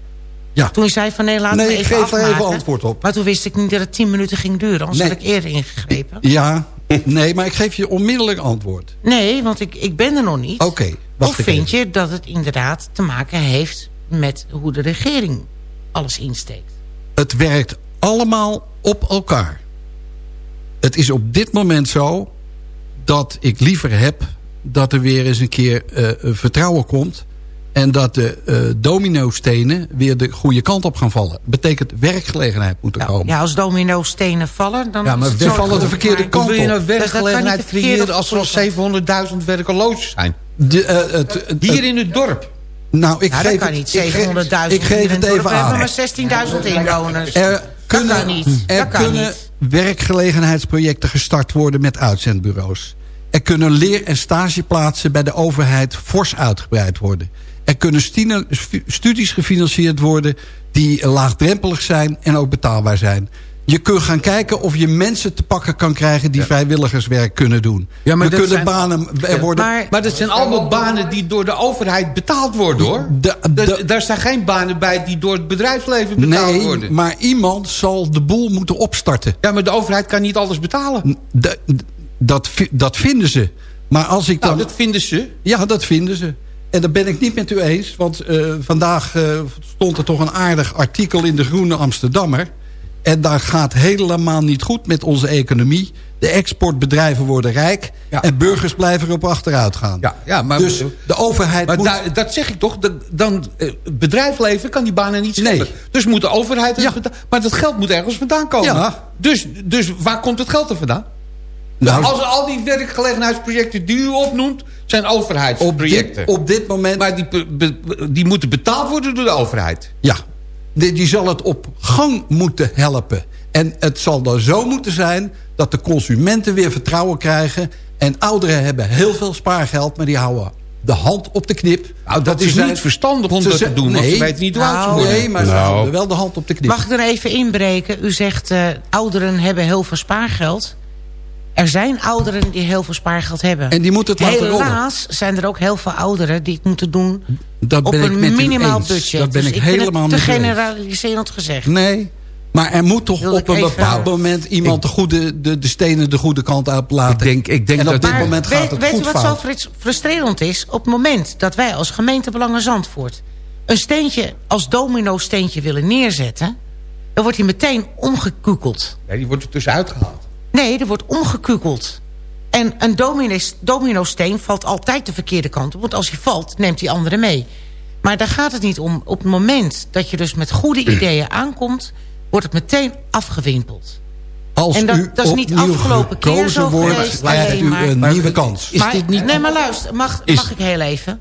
Ja. Toen zei van nee, laat Nee, me ik even geef er even antwoord op. Maar toen wist ik niet dat het tien minuten ging duren. Anders Nee. had ik eerder ingegrepen. Ja, nee, maar ik geef je onmiddellijk antwoord. Nee, want ik, ik ben er nog niet. Oké, Of even. vind je dat het inderdaad te maken heeft met hoe de regering alles insteekt? Het werkt allemaal op elkaar. Het is op dit moment zo dat ik liever heb dat er weer eens een keer eh, vertrouwen komt. En dat de eh domino-stenen weer de goede kant op gaan vallen. Betekent werkgelegenheid moet er komen. Ja, als domino-stenen vallen, dan Ja, maar is het we vallen de verkeerde Maar- kant Hoe wil je op. nou dat werkgelegenheid creëren als er al goede kant. 700.000 werkeloos zijn? De, eh, het, het- Hier in het dorp. Nou, ik nou, geef dat kan niet. ik geef- 700.000 ik geef het even We hebben aan. maar 16.000 inwoners. Er kunnen, kan niet. Er Dat kan kunnen niet. werkgelegenheidsprojecten gestart worden met uitzendbureaus. Er kunnen leer- en stageplaatsen bij de overheid fors uitgebreid worden. Er kunnen studies gefinancierd worden die laagdrempelig zijn en ook betaalbaar zijn. Je kunt gaan kijken of je mensen te pakken kan krijgen die vrijwilligerswerk kunnen doen. Ja, maar We kunnen zijn- banen er worden. Maar, Maar dat zijn allemaal banen die door de overheid betaald worden, hoor. De- de- Daar- daar staan geen banen bij die door het bedrijfsleven betaald nee, worden. maar iemand zal de boel moeten opstarten. Ja, maar de overheid kan niet alles betalen. De- dat, dat vinden ze. Maar als ik dan... Nou, dat vinden ze. Ja, dat vinden ze. En dat ben ik niet met u eens. Want eh, vandaag eh, stond er toch een aardig artikel in de Groene Amsterdammer. En daar gaat helemaal niet goed met onze economie. De exportbedrijven worden rijk. Ja. En burgers blijven erop achteruit gaan. Ja, ja, maar, dus de overheid maar moet... dat zeg ik toch. Dan, eh, het bedrijfsleven kan die banen niet scheppen. Nee. Dus moet de overheid... Ja. Maar dat geld moet ergens vandaan komen. Ja. Dus, dus waar komt het geld er vandaan? Nou, Als al die werkgelegenheidsprojecten die u opnoemt... zijn op, dit, overheidsprojecten. op dit moment... Maar die, be- be- die moeten betaald worden door de overheid. Ja, die, die zal het op gang moeten helpen. En het zal dan zo moeten zijn dat de consumenten weer vertrouwen krijgen. En ouderen hebben heel veel spaargeld, maar die houden de hand op de knip. Nou, dat Want is zijn- niet verstandig om ze dat te doen. Want nee. ze weten niet hoe oud ze Nou, worden. Nee, maar ze Nou. houden wel de hand op de knip. Mag ik er even inbreken? U zegt, eh, ouderen hebben heel veel spaargeld. Er zijn ouderen die heel veel spaargeld hebben. En die moeten het laten rollen. Helaas zijn er ook heel veel ouderen die het moeten doen Dat op ben ik een met u minimaal eens. budget. Dat ben Dus ik, ik helemaal het te generaliserend gezegd. Nee, maar er moet toch op ik een even- bepaald moment iemand de, goede, de, de stenen de goede kant uit laten. Ik denk- ik denk en op dat- dit Maar moment weet, gaat het weet goed u wat fout. zo frus- frustrerend is? Op het moment dat wij als gemeente Belangen Zandvoort... een steentje als domino-steentje willen neerzetten... dan wordt hij meteen omgekukeld. Ja, die wordt er tussenuit gehaald. Nee, er wordt omgekukeld. En een domino- domino-steen valt altijd de verkeerde kant op. Want als hij valt, neemt die andere mee. Maar daar gaat het niet om. Op het moment dat je dus met goede ideeën aankomt... wordt het meteen afgewimpeld. Als En dat- u dat is niet opnieuw afgelopen keer zo wordt, geweest, krijgt alleen u maar- een Maar- nieuwe kans. Is maar, dit niet- Nee, maar luister, mag, Is- mag ik heel even?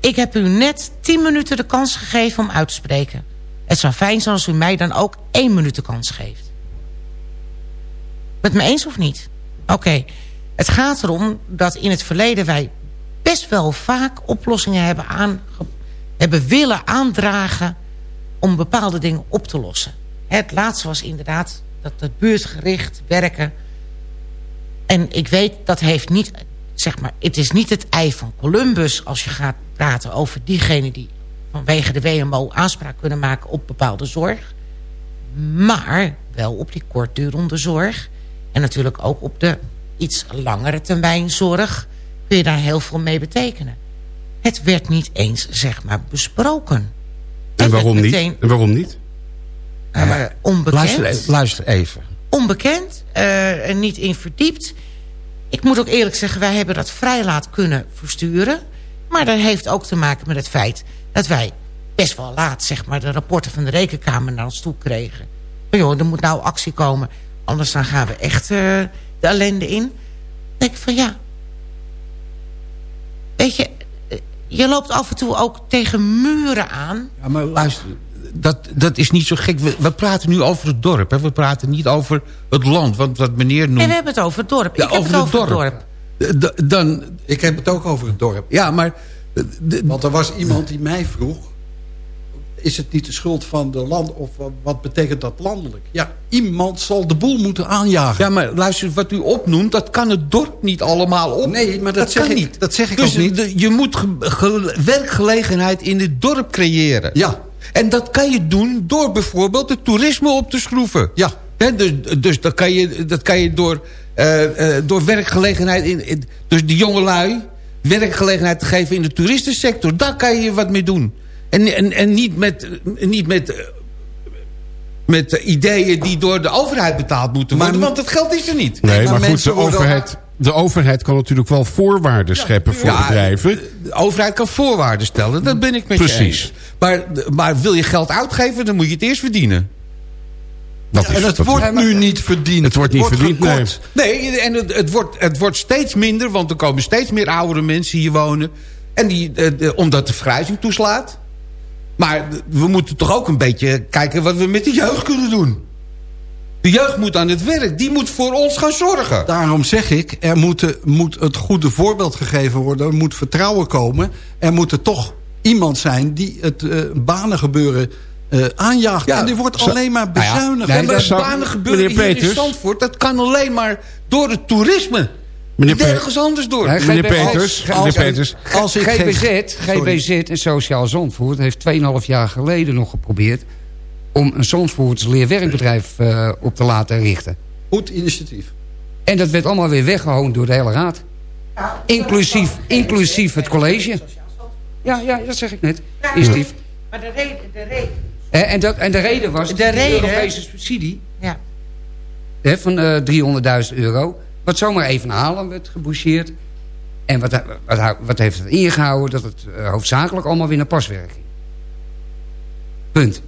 Ik heb u net 10 minuten de kans gegeven om uit te spreken. Het zou fijn zijn als u mij dan ook één minuut de kans geeft. Met me eens of niet? Oké. Het gaat erom dat in het verleden wij best wel vaak oplossingen hebben, aange- hebben willen aandragen om bepaalde dingen op te lossen. Het laatste was inderdaad dat het buurtgericht werken. En ik weet, dat heeft niet, zeg maar, het is niet het ei van Columbus als je gaat praten over diegenen die vanwege de WMO aanspraak kunnen maken op bepaalde zorg. Maar wel op die kortdurende zorg. En natuurlijk ook op de iets langere termijn zorg kun je daar heel veel mee betekenen. Het werd niet eens, zeg maar, besproken. En waarom niet? En waarom niet? eh, onbekend Luister, even- luister even. onbekend, eh, er niet in verdiept. Ik moet ook eerlijk zeggen, wij hebben dat vrij laat kunnen versturen. Maar dat heeft ook te maken met het feit dat wij best wel laat zeg maar, de rapporten van de rekenkamer naar ons toe kregen. Van, joh, er moet nou actie komen, anders dan gaan we echt eh, de ellende in. Dan denk ik van ja, weet je, eh, je loopt af en toe ook tegen muren aan. Ja, maar luister, dat, dat is niet zo gek. We, we praten nu over het dorp. Hè? We praten niet over het land. Want wat meneer noemt... En we hebben het over het dorp. Ja, ik heb het over het dorp. D- d- Dan, Ik heb het ook over het dorp. ja, maar... Want er was iemand die mij vroeg... is het niet de schuld van de land... of wat- betekent dat landelijk? Ja, iemand zal de boel moeten aanjagen. Ja, maar luister, wat u opnoemt, dat kan het dorp niet allemaal op. Nee, maar dat zeg ik- niet. dat zeg ik dus ook niet. de- je moet ge- ge- werkgelegenheid in het dorp creëren. Ja. En dat kan je doen door bijvoorbeeld het toerisme op te schroeven. Ja. Dus dus dat, kan je, dat kan je door, eh, eh, door werkgelegenheid... In, in- dus de jongelui werkgelegenheid te geven in de toeristensector. Daar kan je wat mee doen. En, en, en niet met... Niet met met ideeën die door de overheid betaald moeten worden. Maar- want het geld is er niet. Nee, maar maar, goed, de overheid, de overheid kan natuurlijk wel voorwaarden scheppen voor Ja, bedrijven. De overheid kan voorwaarden stellen, dat ben ik met je Precies. eens. Maar, maar wil je geld uitgeven, dan moet je het eerst verdienen. Dat en het dat wordt nu niet verdiend. Het wordt niet verdiend, gekort. Nee, en het, het, wordt, het wordt steeds minder, want er komen steeds meer oudere mensen hier wonen. En die, eh, omdat de vergrijzing toeslaat. Maar we moeten toch ook een beetje kijken wat we met de jeugd kunnen doen. De jeugd moet aan het werk. Die moet voor ons gaan zorgen. Daarom zeg ik, er moet, moet het goede voorbeeld gegeven worden. Er moet vertrouwen komen. Er moet er toch iemand zijn die het eh banengebeuren eh aanjaagt. en die wordt Zo- alleen maar Nou ja, bezuinigd. nee, maar het zou- banen gebeuren meneer hier Peters? in Zandvoort. Dat kan alleen maar door het toerisme. Meneer Nergens anders door. Nee, Meneer GBZ Peters, als- meneer Peters. Als ik GBZ, GBZ en Sociaal Zandvoort heeft 2,5 jaar geleden nog geprobeerd... om een Zandvoorts leerwerkbedrijf eh, op te laten richten. Goed initiatief. En dat werd allemaal weer weggehoond door de hele raad. Inclusief, inclusief het college. Ja, ja, dat zeg ik net. Initiatief. Maar de reden... De reden En, dat, en de reden was De de reden- Europese subsidie ja. hè, van eh 300.000 euro. Wat zomaar even naar Haarlem werd geboucheerd. En wat, wat, wat heeft het ingehouden? Dat het eh, hoofdzakelijk allemaal weer naar paswerk ging. Punt.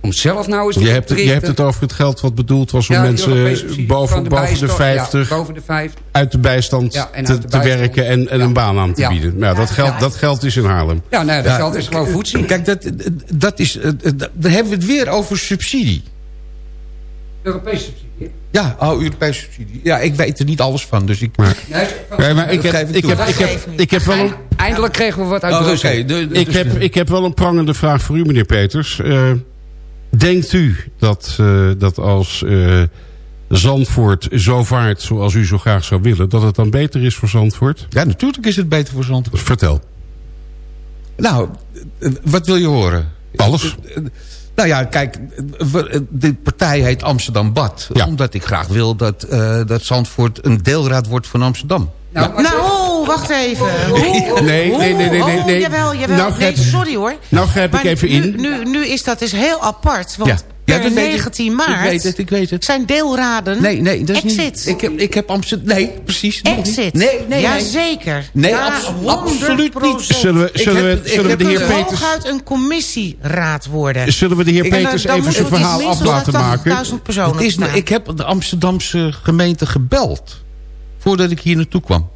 Om zelf nou eens Je hebt, te je hebt het over het geld wat bedoeld was om Ja, mensen subsidie boven, de boven de bijstand, 50 ja, boven de 50. uit de bijstand Ja, te, uit de te bijstand. werken en, en Ja. een baan aan te Ja. bieden. Nou, dat, geld, dat geld is in Haarlem. Ja, nou, dat Ja, geld is gewoon voedsel. Kijk, dat, dat is, eh, eh, dan hebben we het weer over subsidie. Europese subsidie. Ja, oh, Europese subsidie. Ja, ik weet er niet alles van, dus ik... Nee, Nee, maar ik heb, ik heb, ik heb, ik heb wel een, Eindelijk kregen we wat uit Oh, de- de- ik, dus- heb, ik heb wel een prangende vraag voor u, meneer Peters. Eh, denkt u dat, eh, dat als eh, Zandvoort zo vaart zoals u zo graag zou willen... dat het dan beter is voor Zandvoort? Ja, natuurlijk is het beter voor Zandvoort. Vertel. Nou, wat wil je horen? Alles. Nou ja, kijk, eh, eh, de partij heet Amsterdam Bad. Ja. Omdat ik graag wil dat, eh, dat Zandvoort een deelraad wordt van Amsterdam. Nou, Nou, oh, wacht even. Hoe? Nee, nee, nee, nee, nee, Oh, nee. jawel, jawel. Nou nee, sorry hoor. nou grijp ik even nu, in. Nu, nu is dat dus heel apart. Want Ja. Ja, per dat weet ik. 19 Ik maart weet het, ik weet het. zijn deelraden Nee, nee, dat is exit. niet... Ik heb, ik heb Amsterdam... Nee, precies. nog niet. Exit. Nee, nee, nee. Jazeker. Nee, Ja, abs- 100%. absoluut niet. Zullen we, Ik zullen we, heb- ik zullen we de heer Peters... hooguit een commissieraad worden. Zullen we de heer dan- Peters dan even zijn verhaal af laten maken? 80.000 personen Het is, ik heb de Amsterdamse gemeente gebeld. Voordat ik hier naartoe kwam.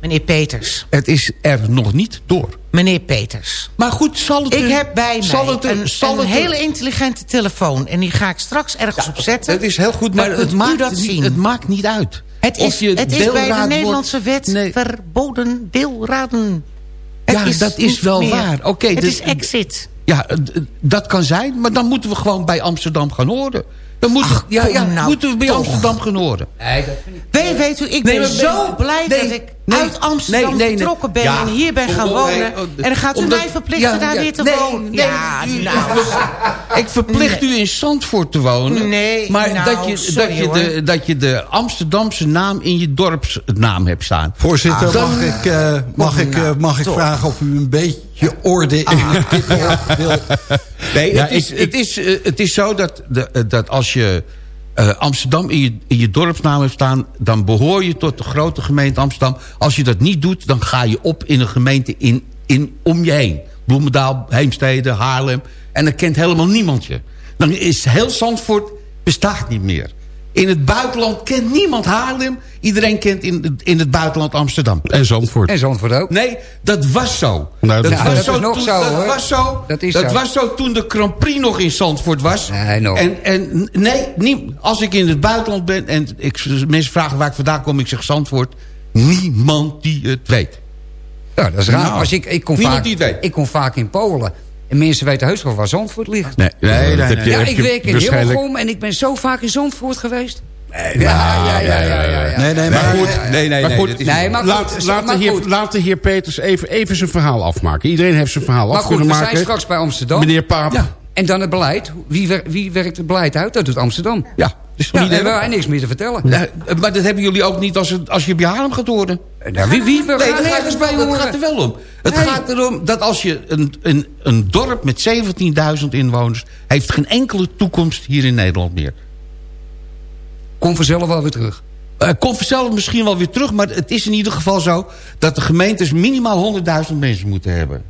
Meneer Peters. Het is er nog niet door. Meneer Peters. Maar goed, zal het Ik heb bij zal mij het een, zal een het hele intelligente telefoon. En die ga ik straks ergens op zetten. Het is heel goed, maar het u maakt, dat niet, zien. het maakt niet uit. Het is, je het is bij de wordt- Nederlandse wet Nee. verboden deelraden. Het Ja, dat is wel meer. waar. Oké, het dus- is exit. Ja, eh, d- dat kan zijn, maar dan moeten we gewoon bij Amsterdam gaan horen. Dan moeten, Ach, ja, ja, nou moeten we bij toch. Amsterdam gaan horen. Weet, weet u, ik Nee, ben zo nee, blij nee, dat ik nee, uit Amsterdam nee, nee, nee. vertrokken ben Ja. en hier ben gaan wonen. nee, oh, en dan gaat u omdat- mij verplichten ja, daar ja, weer te nee, wonen. nee, ja, u- nou. Ik verplicht u in Zandvoort te wonen. Nee, maar nou, dat, je, sorry, dat, je de, dat je de Amsterdamse naam in je dorpsnaam hebt staan. Voorzitter, Ah, dan- mag ik, eh, mag ik, eh, mag ik toch. vragen of u een beetje orde in Ah. titel wil? Nee, Ja, het, is, ik- het, is, eh, het is zo dat, de, dat als je eh, Amsterdam in je, in je dorpsnaam staan... dan behoor je tot de grote gemeente Amsterdam. Als je dat niet doet, dan ga je op in een gemeente in, in, om je heen. Bloemendaal, Heemstede, Haarlem. En dan kent helemaal niemand je. Dan is heel Zandvoort bestaat niet meer. In het buitenland kent niemand Haarlem. Iedereen kent in, het- in het buitenland Amsterdam. En Zandvoort. En Zandvoort ook. Nee, dat was zo. Nou, dat dat- was dat zo is nog toen, zo, dat hoor. was zo. Dat is dat zo. was zo toen de Grand Prix nog in Zandvoort was. Nee, nog. En, en nee, niet, als ik in het buitenland ben en ik, mensen vragen waar ik vandaan kom, ik zeg Zandvoort. Niemand die het weet. Ja, dat is raar. Nou, Als ik, ik, kom niemand vaak, die het weet. ik kom vaak in Polen. En mensen weten heus wel waar Zandvoort ligt. Nee, nee, dat heb je- ja, heb ik werk in waarschijnlijk- Hillegom en ik ben zo vaak in Zandvoort geweest. ja, ja, ja, ja, ja. Nee, nee, Maar goed, nee, nee, Maar nee. goed, nee, maar goed, Laat, de heer, Peters even, even zijn verhaal afmaken. Iedereen heeft zijn verhaal Maar af goed, kunnen we maken. zijn straks bij Amsterdam. Meneer Paap. Ja. En dan het beleid. Wie, wer- wie werkt het beleid uit? Dat doet Amsterdam. Ja, dus Ja, hebben wij niks meer te vertellen. Maar dat hebben jullie ook niet als, het, als je bij Haarlem gaat horen. Nou, wie, wie, we Nee, gaan nergens er bij wel, het horen. gaat er wel om. Het Nee. gaat erom dat als je een, een, een dorp met 17.000 inwoners... heeft geen enkele toekomst hier in Nederland meer. Kom vanzelf wel weer terug. Uh, komt vanzelf misschien wel weer terug... maar het is in ieder geval zo... dat de gemeentes minimaal 100.000 mensen moeten hebben.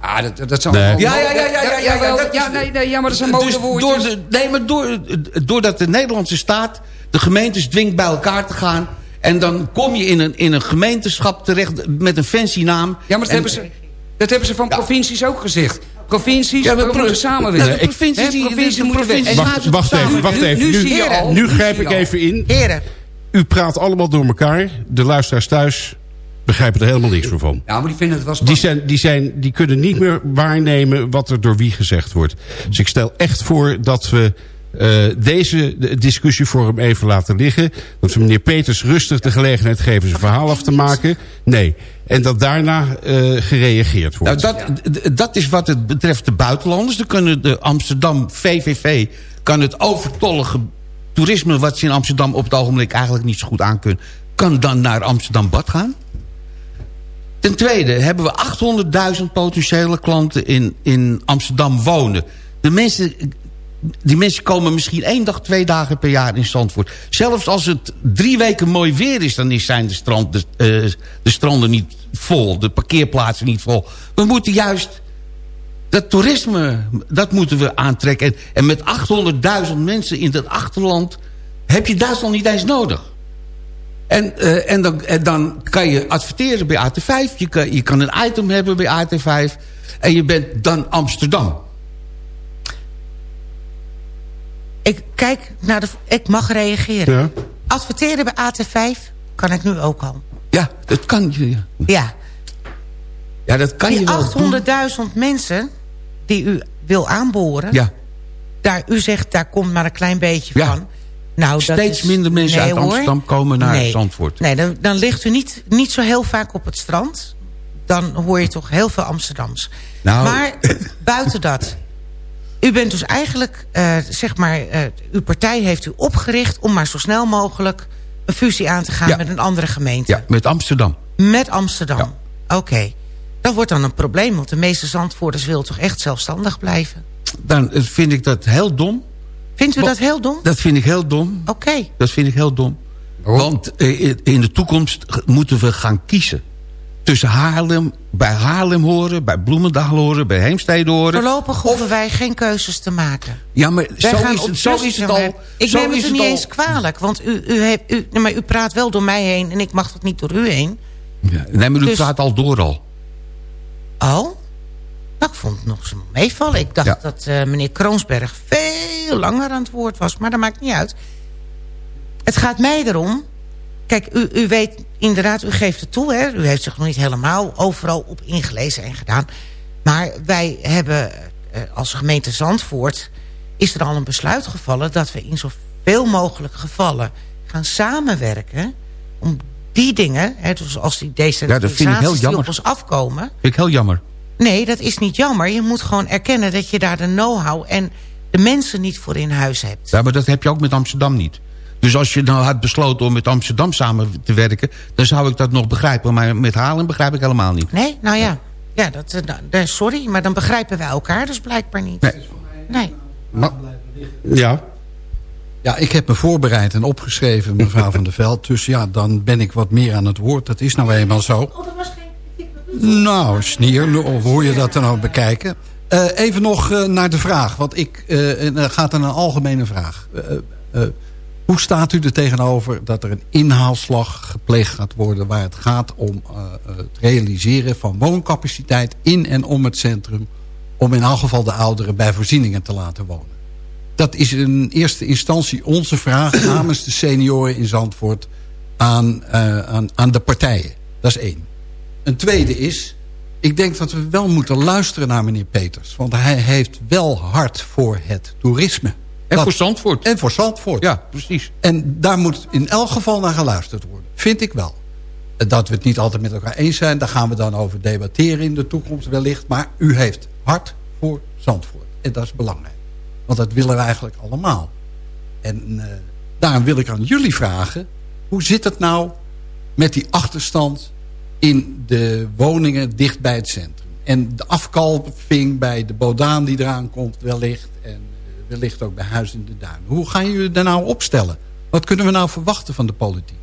Ah, dat, dat zijn Nee. Ja, ja, ja, ja, ja, ja, ja, dat is- ja, nee, nee, ja, maar dat zijn Dus mooie door woordjes. de, nee, maar door, doordat de Nederlandse staat... de gemeentes dwingt bij elkaar te gaan... En dan kom je in een, in een gemeenteschap terecht met een fancy naam. Ja, maar dat, En- hebben, ze, dat hebben ze van provincies ook gezegd. Provincies Ja, maar moeten samenwerken. Ik- provincies die- provincies de moeten provincies-. Wacht, wacht even, wacht Nu- even. nu Nu, nu, al, nu grijp ik even in. Heren, U praat allemaal door elkaar. De luisteraars thuis begrijpen er helemaal niks meer van. Ja, maar die vinden het wel Die, zijn, die, zijn, die kunnen niet meer waarnemen wat er door wie gezegd wordt. Dus ik stel echt voor dat we eh, deze de- discussievorm even laten liggen. Dat we meneer Peters rustig de gelegenheid geven zijn verhaal af te maken. Nee. En dat daarna eh, gereageerd Nou, wordt. dat, d- dat is wat het betreft de buitenlanders. Dan kunnen de Amsterdam VVV kan het overtollige toerisme... wat ze in Amsterdam op het ogenblik eigenlijk niet zo goed aankunnen... kan dan naar Amsterdam-Bad gaan. Ten tweede hebben we 800.000 potentiële klanten in, in Amsterdam wonen. De mensen, die mensen komen misschien één dag, twee dagen per jaar in Zandvoort. Zelfs als het drie weken mooi weer is... dan zijn de, strand, de, eh, de stranden niet vol, de parkeerplaatsen niet vol. We moeten juist dat toerisme, dat moeten we aantrekken. En, en met 800.000 mensen in dat achterland... heb je Duitsland niet eens nodig. En, eh, en, dan, en dan kan je adverteren bij AT5. Je kan, je kan een item hebben bij AT5. En je bent dan Amsterdam. ik kijk naar de... Ik mag reageren. Ja. Adverteren bij AT5 kan ik nu ook al. Ja, dat kan je. Ja, Ja, ja dat kan je die wel doen. 800.000 mensen die u wil aanboren... Ja, Daar, u zegt, daar komt maar een klein beetje Ja. van. Nou, steeds is- minder mensen nee, uit hoor. Amsterdam komen naar Nee. Zandvoort. Nee, dan, dan ligt u niet, niet zo heel vaak op het strand. Dan hoor je toch heel veel Amsterdams. Nou. Maar buiten dat... U bent dus eigenlijk, eh, zeg maar... eh, uw partij heeft u opgericht om maar zo snel mogelijk... een fusie aan te gaan Ja. met een andere gemeente. Ja, met Amsterdam. Met Amsterdam. Oké. Dat wordt dan een probleem, want de meeste Zandvoorters willen toch echt zelfstandig blijven. Dan vind ik dat heel dom. Vindt u dat heel dom? Dat vind ik heel dom. Oké. Dat vind ik heel dom. Want eh, in de toekomst moeten we gaan kiezen. Tussen Haarlem, bij Haarlem horen, bij Bloemendaal horen, bij Heemstede horen. Voorlopig hoeven wij geen keuzes te maken. Ja, maar Wij zo is, het, zo is het al. Ik neem het er niet al- eens kwalijk. Want u, u, heeft, u, maar u praat wel door mij heen en ik mag dat niet door u heen. Ja, nee, maar u Dus- praat al door al. Oh? Nou, ik vond het nog zo meevallen. Ik dacht Ja. dat eh, meneer Kroonsberg veel langer aan het woord was. Maar dat maakt niet uit. Het gaat mij erom... Kijk, u, u weet inderdaad, u geeft het toe. Hè? U heeft zich nog niet helemaal overal op ingelezen en gedaan. Maar wij hebben eh, als gemeente Zandvoort... is er al een besluit gevallen... dat we in zoveel mogelijk gevallen gaan samenwerken... om die dingen, hè, dus als die Ja, dat vind ik heel decentralisaties die jammer. op ons afkomen... Vind ik heel jammer. Nee, dat is niet jammer. Je moet gewoon erkennen dat je daar de know-how en de mensen niet voor in huis hebt. Ja, maar dat heb je ook met Amsterdam niet. Dus als je nou had besloten om met Amsterdam samen te werken... dan zou ik dat nog begrijpen. Maar met Haarlem begrijp ik helemaal niet. Nee, nou ja. Ja, dat, eh, nou, eh, sorry, maar dan begrijpen wij elkaar dus blijkbaar niet. Nee. Nee. Ja. Ja, ik heb me voorbereid en opgeschreven, mevrouw Van der Veld. Dus ja, dan ben ik wat meer aan het woord. Dat is nou eenmaal zo. Nou, snier, hoe je dat dan ook bekijken. Eh, even nog eh, naar de vraag. Want ik dan gaat er een algemene vraag. Hoe staat u er tegenover dat er een inhaalslag gepleegd gaat worden... waar het gaat om het realiseren van wooncapaciteit in en om het centrum... om in elk geval de ouderen bij voorzieningen te laten wonen? Dat is in eerste instantie onze vraag namens de senioren in Zandvoort aan, aan, aan de partijen. Dat is één. Een tweede is, ik denk dat we wel moeten luisteren naar meneer Peters. Want hij heeft wel hard voor het toerisme. En Dat- voor Zandvoort. En voor Zandvoort. Ja, precies. En daar moet in elk geval naar geluisterd worden. Vind ik wel. Dat we het niet altijd met elkaar eens zijn. Daar gaan we dan over debatteren in de toekomst wellicht. Maar u heeft hard voor Zandvoort. En dat is belangrijk. Want dat willen we eigenlijk allemaal. En eh, daarom wil ik aan jullie vragen. Hoe zit het nou met die achterstand in de woningen dicht bij het centrum? En de afkalving bij de Bodaan die eraan komt wellicht. En eh, wellicht ook bij Huis in de Duin. Hoe gaan jullie daar nou opstellen? Wat kunnen we nou verwachten van de politiek?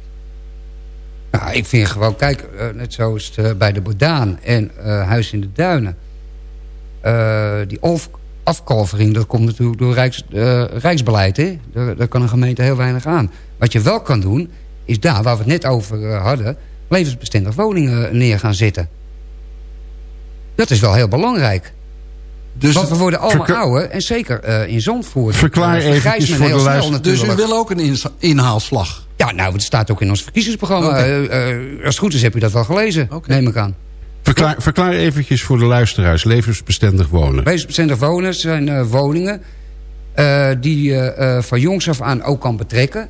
Nou, ik vind gewoon, kijk, eh, net zoals het, eh, bij de Bodaan en Huis in de Duinen. Die af, afkalvering, dat komt natuurlijk door Rijks, eh, Rijksbeleid. Hè? Daar, kan een gemeente heel weinig aan. Wat je wel kan doen, is daar waar we het net over hadden... levensbestendig woningen neer gaan zetten. Dat is wel heel belangrijk. Dus Want we worden allemaal ouder. En zeker eh, in Zandvoort. Verklaar eh, men voor heel de snel luister- Dus u wil ook een inhaalslag? Ja, nou, het staat ook in ons verkiezingsprogramma. Eh, eh, als het goed is heb je dat wel gelezen, neem ik aan. Verklaar, verklaar eventjes voor de luisteraars. Levensbestendig wonen. Levensbestendig wonen zijn eh, woningen... eh, die je eh, van jongs af aan ook kan betrekken.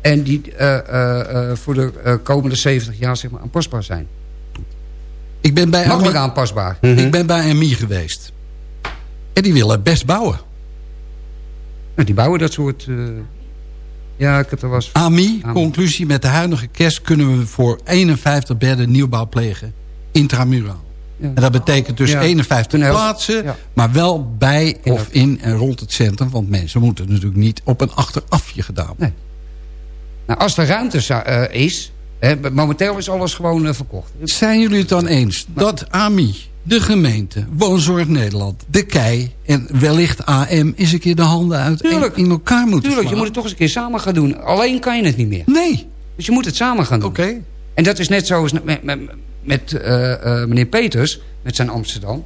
En die eh, eh, eh, voor de komende 70 jaar zeg maar, aanpasbaar zijn. Ik ben bij Makkelijk AMI, aanpasbaar. ik ben bij AMI geweest. En die willen best bouwen. Nou, die bouwen dat soort... ja, ik heb er was. AMI, AMI. conclusie, met de huidige kerst kunnen we voor 51 bedden nieuwbouw plegen. Intramuraal. Ja. En dat betekent dus Ja. 51 Toen heel- plaatsen, ja. maar wel bij of in en rond het centrum. Want mensen moeten natuurlijk niet op een achterafje gedaan. Nee. Nou, als er ruimte eh, is... Hè, momenteel is alles gewoon eh, verkocht. Zijn jullie het dan eens dat AMI, de gemeente, Woonzorg Nederland, de KEI en wellicht AM eens een keer de handen uit Tuurlijk. in elkaar moeten Tuurlijk, je slaan? moet het toch eens een keer samen gaan doen. Alleen kan je het niet meer. Nee, Dus je moet het samen gaan doen. oké. En dat is net zoals met, met, met eh, meneer Peters, met zijn Amsterdam.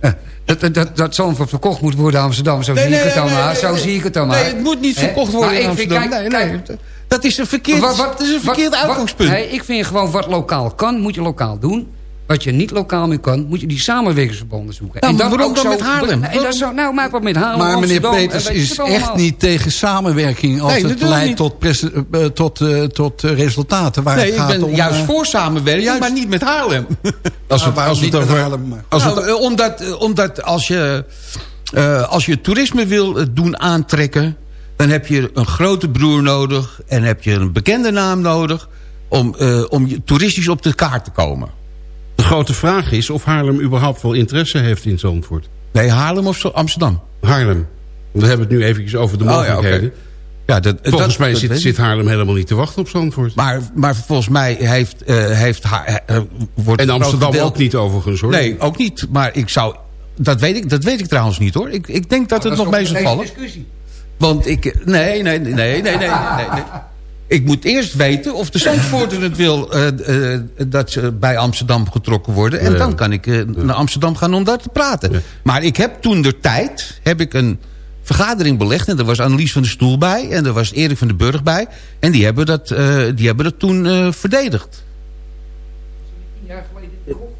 Dat, dat, dat, Zandvoort verkocht moet worden aan Amsterdam. Zo zie ik het dan maar. Zo zie ik het dan maar. Nee, het moet niet verkocht worden Maar in ik vind- Amsterdam. kijk, nee, nee. Dat is een verkeerd, wat- wat- dat is een verkeerd wat- uitgangspunt. nee, ik vind gewoon wat lokaal kan, moet je lokaal doen. Wat je niet lokaal meer kan, moet je die samenwerkingsverbanden zoeken. Nou, maar waarom ook dan zo- met Haarlem? En dat zo, nou, maak wat met Haarlem, Maar meneer Peters en is het echt niet tegen samenwerking als Nee, het leidt tot, pres- eh, tot, eh, tot eh, resultaten. Waar Nee, het ik gaat ben om, juist eh, voor samenwerking, juist. maar niet met Haarlem. Als we, waarom als het over... Haarlem, Als het- Nou, eh, omdat, eh, omdat als je, eh, als je toerisme wil eh, doen aantrekken... dan heb je een grote broer nodig... en heb je een bekende naam nodig... om, eh, om je toeristisch op de kaart te komen. De grote vraag is of Haarlem überhaupt wel interesse heeft in Zandvoort. Nee, Haarlem of zo- Amsterdam? Haarlem. We hebben het nu eventjes over de Oh, ja, mogelijkheden. Ja, dat, Volgens dat- mij dat zit, zit. Haarlem helemaal niet te wachten op Zandvoort. Maar, maar volgens mij heeft, eh, heeft haar, eh, wordt en Amsterdam ook niet overigens hoor. Nee, ook niet. Maar ik zou... Dat weet ik, dat weet ik trouwens niet hoor. Ik, ik denk dat Dat het nog mee zal een vallen. discussie. Want ik... Nee, nee, nee, nee, nee, nee, nee, nee. Ik moet eerst weten of de Zandvoorter het wil... eh, eh, dat ze bij Amsterdam getrokken worden. En Ja. dan kan ik eh, naar Amsterdam gaan om daar te praten. Maar ik heb toen de tijd... heb ik een vergadering belegd. En er was Annelies van der Stoel bij. En er was Erik van den Burg bij. En die hebben dat, eh, die hebben dat toen eh, verdedigd.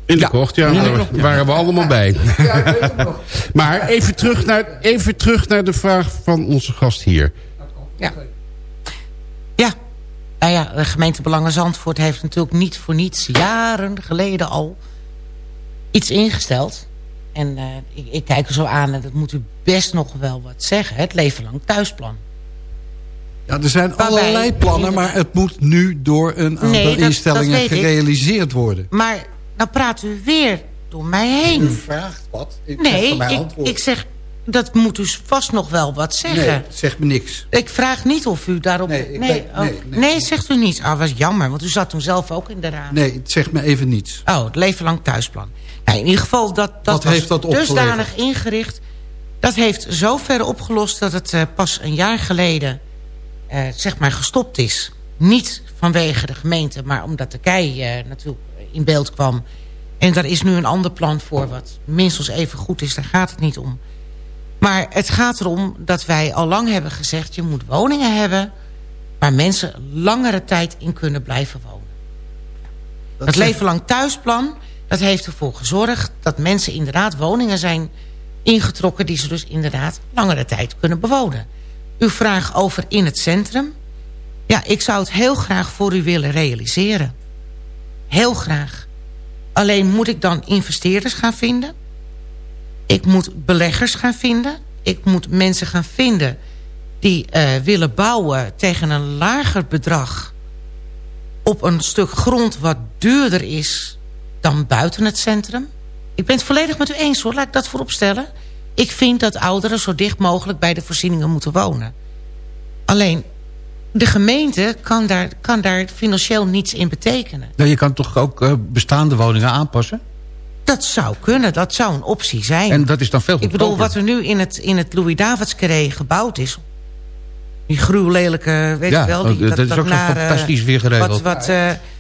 In de Ja. kocht, ja. De Daar ja. waren we allemaal bij. Ja, ik weet het nog. maar even terug, naar, even terug naar de vraag van onze gast hier. Ja. Nou ja, de gemeente Belangen Zandvoort heeft natuurlijk niet voor niets jaren geleden al iets ingesteld. En eh, ik, ik kijk er zo aan en dat moet u best nog wel wat zeggen. Het leven lang thuisplan. Ja, er zijn Waarbij- allerlei plannen, maar het moet nu door een aantal Nee, dat- instellingen dat weet ik. gerealiseerd worden. Maar nou praat u weer door mij heen. vraagt wat. Ik nee, ik, ik zeg, dat moet u vast nog wel wat zeggen. Nee, zeg me niks. Ik vraag niet of u daarop... Nee, ik oh, nee, nee, zegt u niet. Ah, was jammer, want u zat toen zelf ook in de raad. Nee, het zegt me even niets. Oh, het leven lang thuisplan. Nou, in ieder geval, dat, dat was heeft dat dusdanig ingericht. Dat heeft zo ver opgelost dat het eh, pas een jaar geleden eh, zeg maar gestopt is. Niet vanwege de gemeente, maar omdat de KEI eh, natuurlijk in beeld kwam. En daar is nu een ander plan voor wat minstens even goed is. Daar gaat het niet om. Maar het gaat erom dat wij al lang hebben gezegd... je moet woningen hebben waar mensen langere tijd in kunnen blijven wonen. Dat het leven lang thuisplan, dat heeft ervoor gezorgd... dat mensen inderdaad woningen zijn ingetrokken... die ze dus inderdaad langere tijd kunnen bewonen. Uw vraag over in het centrum... ja, ik zou het heel graag voor u willen realiseren. Heel graag. Alleen moet ik dan investeerders gaan vinden... Ik moet beleggers gaan vinden. Ik moet mensen gaan vinden die eh, willen bouwen tegen een lager bedrag... op een stuk grond wat duurder is dan buiten het centrum. Ik ben het volledig met u eens hoor, laat ik dat voorop stellen. Ik vind dat ouderen zo dicht mogelijk bij de voorzieningen moeten wonen. Alleen, de gemeente kan daar, kan daar financieel niets in betekenen. Nou, je kan toch ook eh, bestaande woningen aanpassen? Dat zou kunnen, dat zou een optie zijn. En dat is dan veel Ik goedkoper. bedoel, wat er nu in het, in het Louis-Davids-carré gebouwd is... die gruwlelijke, weet Ja, je wel. oh, Die, dat is ook zo nare- fantastisch weer geregeld. Wat, wat,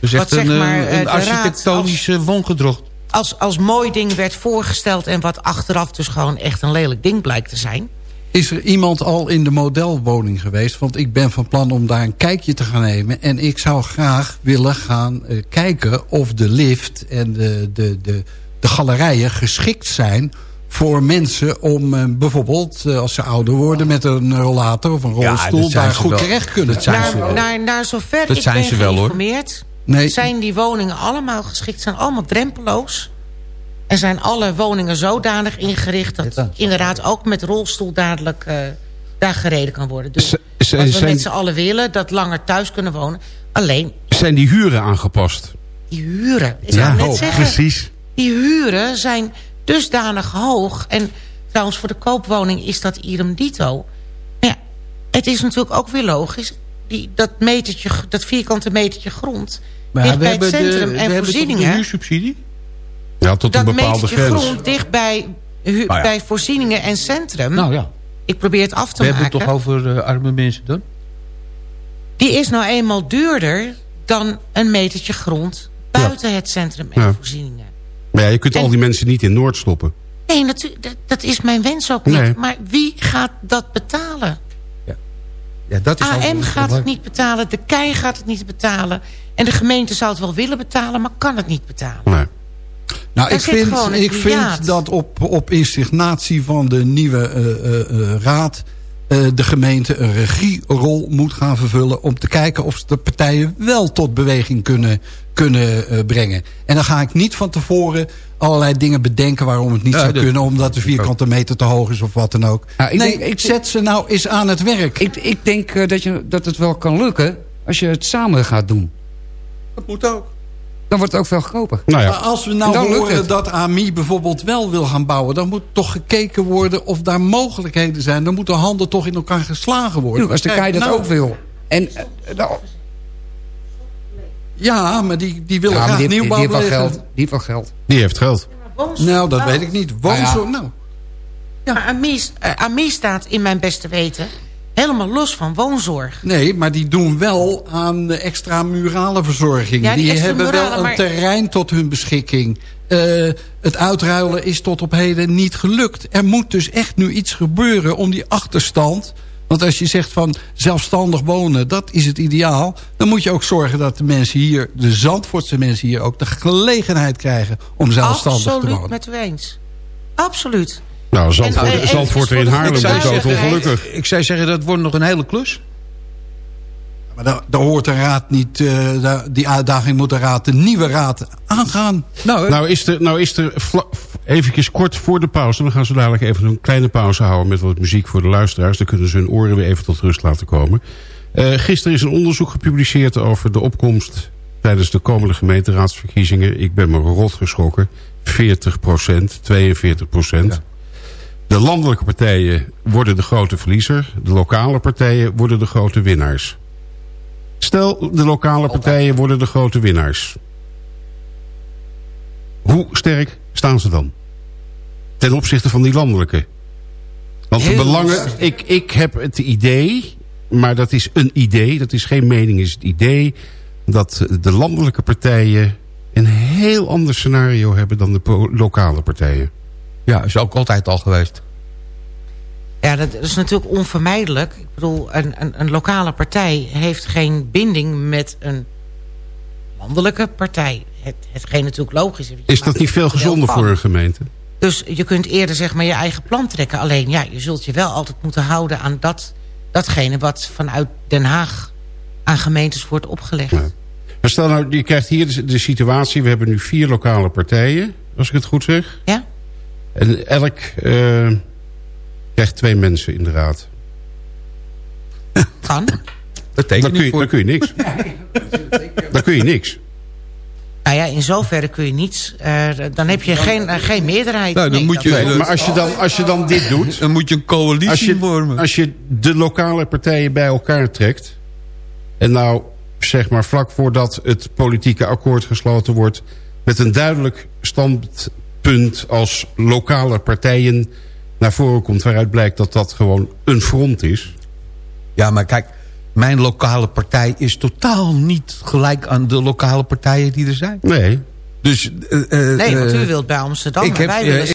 Dus wat zeg een, maar, een architectonisch eh, woongedrocht. als, als mooi ding werd voorgesteld... en wat achteraf dus gewoon echt een lelijk ding blijkt te zijn. Is er iemand al in de modelwoning geweest? Want ik ben van plan om daar een kijkje te gaan nemen. En ik zou graag willen gaan eh, kijken of de lift en de, de, de, de galerijen geschikt zijn voor mensen om eh, bijvoorbeeld, eh, als ze ouder worden... met een rollator of een Ja, rolstoel daar ze goed wel. terecht kunnen. Dat zijn ze Naar, wel. naar, naar zover Dat ik zijn ben ze wel, hoor. geïnformeerd... Nee. zijn die woningen allemaal geschikt, zijn allemaal drempeloos. En zijn alle woningen zodanig ingericht... dat inderdaad ook met rolstoel dadelijk eh, daar gereden kan worden. Dus Z- wat we zijn- met z'n allen willen, dat langer thuis kunnen wonen. Alleen, Zijn die huren aangepast? die huren, ik zou net zeggen... precies. Die huren zijn dusdanig hoog. En trouwens, voor de koopwoning is dat idem dito. Maar ja, het is natuurlijk ook weer logisch. Die, dat, metertje, dat vierkante metertje grond... Maar dicht bij het de- centrum we en voorzieningen... de huursubsidie? Ja, tot dat een bepaalde metertje grens. grond dicht bij, hu- Nou ja. bij voorzieningen en centrum... Nou ja, ik probeer het af te we hebben maken... het toch over eh, arme mensen dan? die is nou eenmaal duurder dan een metertje grond... buiten het centrum en Ja. voorzieningen. Maar ja, je kunt En- al die mensen niet in Noord stoppen. Nee, natuurlijk, dat, dat is mijn wens ook niet. Nee. Maar wie gaat dat betalen? Ja, dat is AM gaat het niet betalen, de KEI gaat het niet betalen... en de gemeente zou het wel willen betalen, maar kan het niet betalen. Nee. Nou, Daar ik vind, ik vind dat op, op insignatie van de nieuwe eh, eh, eh, raad... eh, de gemeente een regierol moet gaan vervullen... om te kijken of ze de partijen wel tot beweging kunnen, kunnen eh, brengen. En dan ga ik niet van tevoren allerlei dingen bedenken... waarom het niet Ja, zou dat- kunnen... omdat de vierkante meter te hoog is of wat dan ook. Nou, ik nee, denk- ik zet ze nou eens aan het werk. Ik, ik denk eh, dat, je, dat het wel kan lukken als je het samen gaat doen. dat moet ook. Dan wordt het ook veel goedkoper. Nou Maar ja, als we nou horen dat AMI bijvoorbeeld wel wil gaan bouwen... dan moet toch gekeken worden of daar mogelijkheden zijn. Dan moeten handen toch in elkaar geslagen worden. Als de KEI dat nou, ook wil. En, eh, nou, Ja, maar die, die willen ja, graag die, die, die nieuwbouw heeft wel beleggen. geld. Die heeft wel geld. die heeft geld. Nou, dat weet ik niet. Woonzo, nou. Maar AMI, AMI staat in mijn beste weten helemaal los van woonzorg. Nee, maar die doen wel aan de extra murale verzorging. Ja, die hebben murale, wel een maar- terrein tot hun beschikking. Eh, het uitruilen is tot op heden niet gelukt. Er moet dus echt nu iets gebeuren om die achterstand... Want als je zegt van zelfstandig wonen, dat is het ideaal... dan moet je ook zorgen dat de mensen hier, de Zandvoortse mensen hier... ook de gelegenheid krijgen om zelfstandig te Absoluut wonen. met u eens. Absoluut. Nou, Zandvoort, En- en- en- Zandvoort in Haarlem is duidelijkheid- ongelukkig. Ik zou zeggen, dat wordt nog een hele klus. Maar daar, daar hoort de raad niet... eh, daar- die uitdaging moet de raad, de nieuwe raad, aangaan. Nou, Nou is er, nou is er eventjes kort voor de pauze... dan gaan ze dadelijk even een kleine pauze houden... met wat muziek voor de luisteraars. Dan kunnen ze hun oren weer even tot rust laten komen. Eh, gisteren is een onderzoek gepubliceerd over de opkomst... tijdens de komende gemeenteraadsverkiezingen. Ik ben me rot geschrokken. 40 procent, 42 procent. De landelijke partijen worden de grote verliezer. De lokale partijen worden de grote winnaars. Stel, de lokale partijen worden de grote winnaars. Hoe sterk staan ze dan? Ten opzichte van die landelijke. Want de belangen... Ik, ik heb het idee, maar dat is een idee, dat is geen mening, is het idee... dat de landelijke partijen een heel ander scenario hebben dan de lokale partijen. Ja, is ook altijd al geweest. Ja, dat is natuurlijk onvermijdelijk. Ik bedoel, een, een, een lokale partij heeft geen binding met een landelijke partij. Het, hetgeen natuurlijk logisch is. Is dat niet veel er gezonder voor een gemeente? Dus je kunt eerder zeg maar je eigen plan trekken. Alleen ja, je zult je wel altijd moeten houden aan dat, datgene wat vanuit Den Haag aan gemeentes wordt opgelegd. Ja. Maar stel nou, je krijgt hier de, de situatie... we hebben nu vier lokale partijen, als ik het goed zeg. Ja? En elk eh, krijgt twee mensen in de raad. Kan. Dat teken Dan kun, je, niet voor. dan kun je niks. dan kun je niks. Nou ja, in zoverre kun je niets. eh, dan heb je geen, eh, geen meerderheid. Nou, dan Nee, moet je- Nee, maar als je, dan, als je dan dit doet... Dan moet je een coalitie Als je, vormen. als je de lokale partijen bij elkaar trekt... en nou zeg maar vlak voordat het politieke akkoord gesloten wordt... met een duidelijk standpunt als lokale partijen naar voren komt... waaruit blijkt dat dat gewoon een front is... Ja, maar kijk, mijn lokale partij is totaal niet gelijk aan de lokale partijen die er zijn. Nee. Dus, eh, eh, Nee, want u eh, wilt bij Amsterdam ik heb, wij willen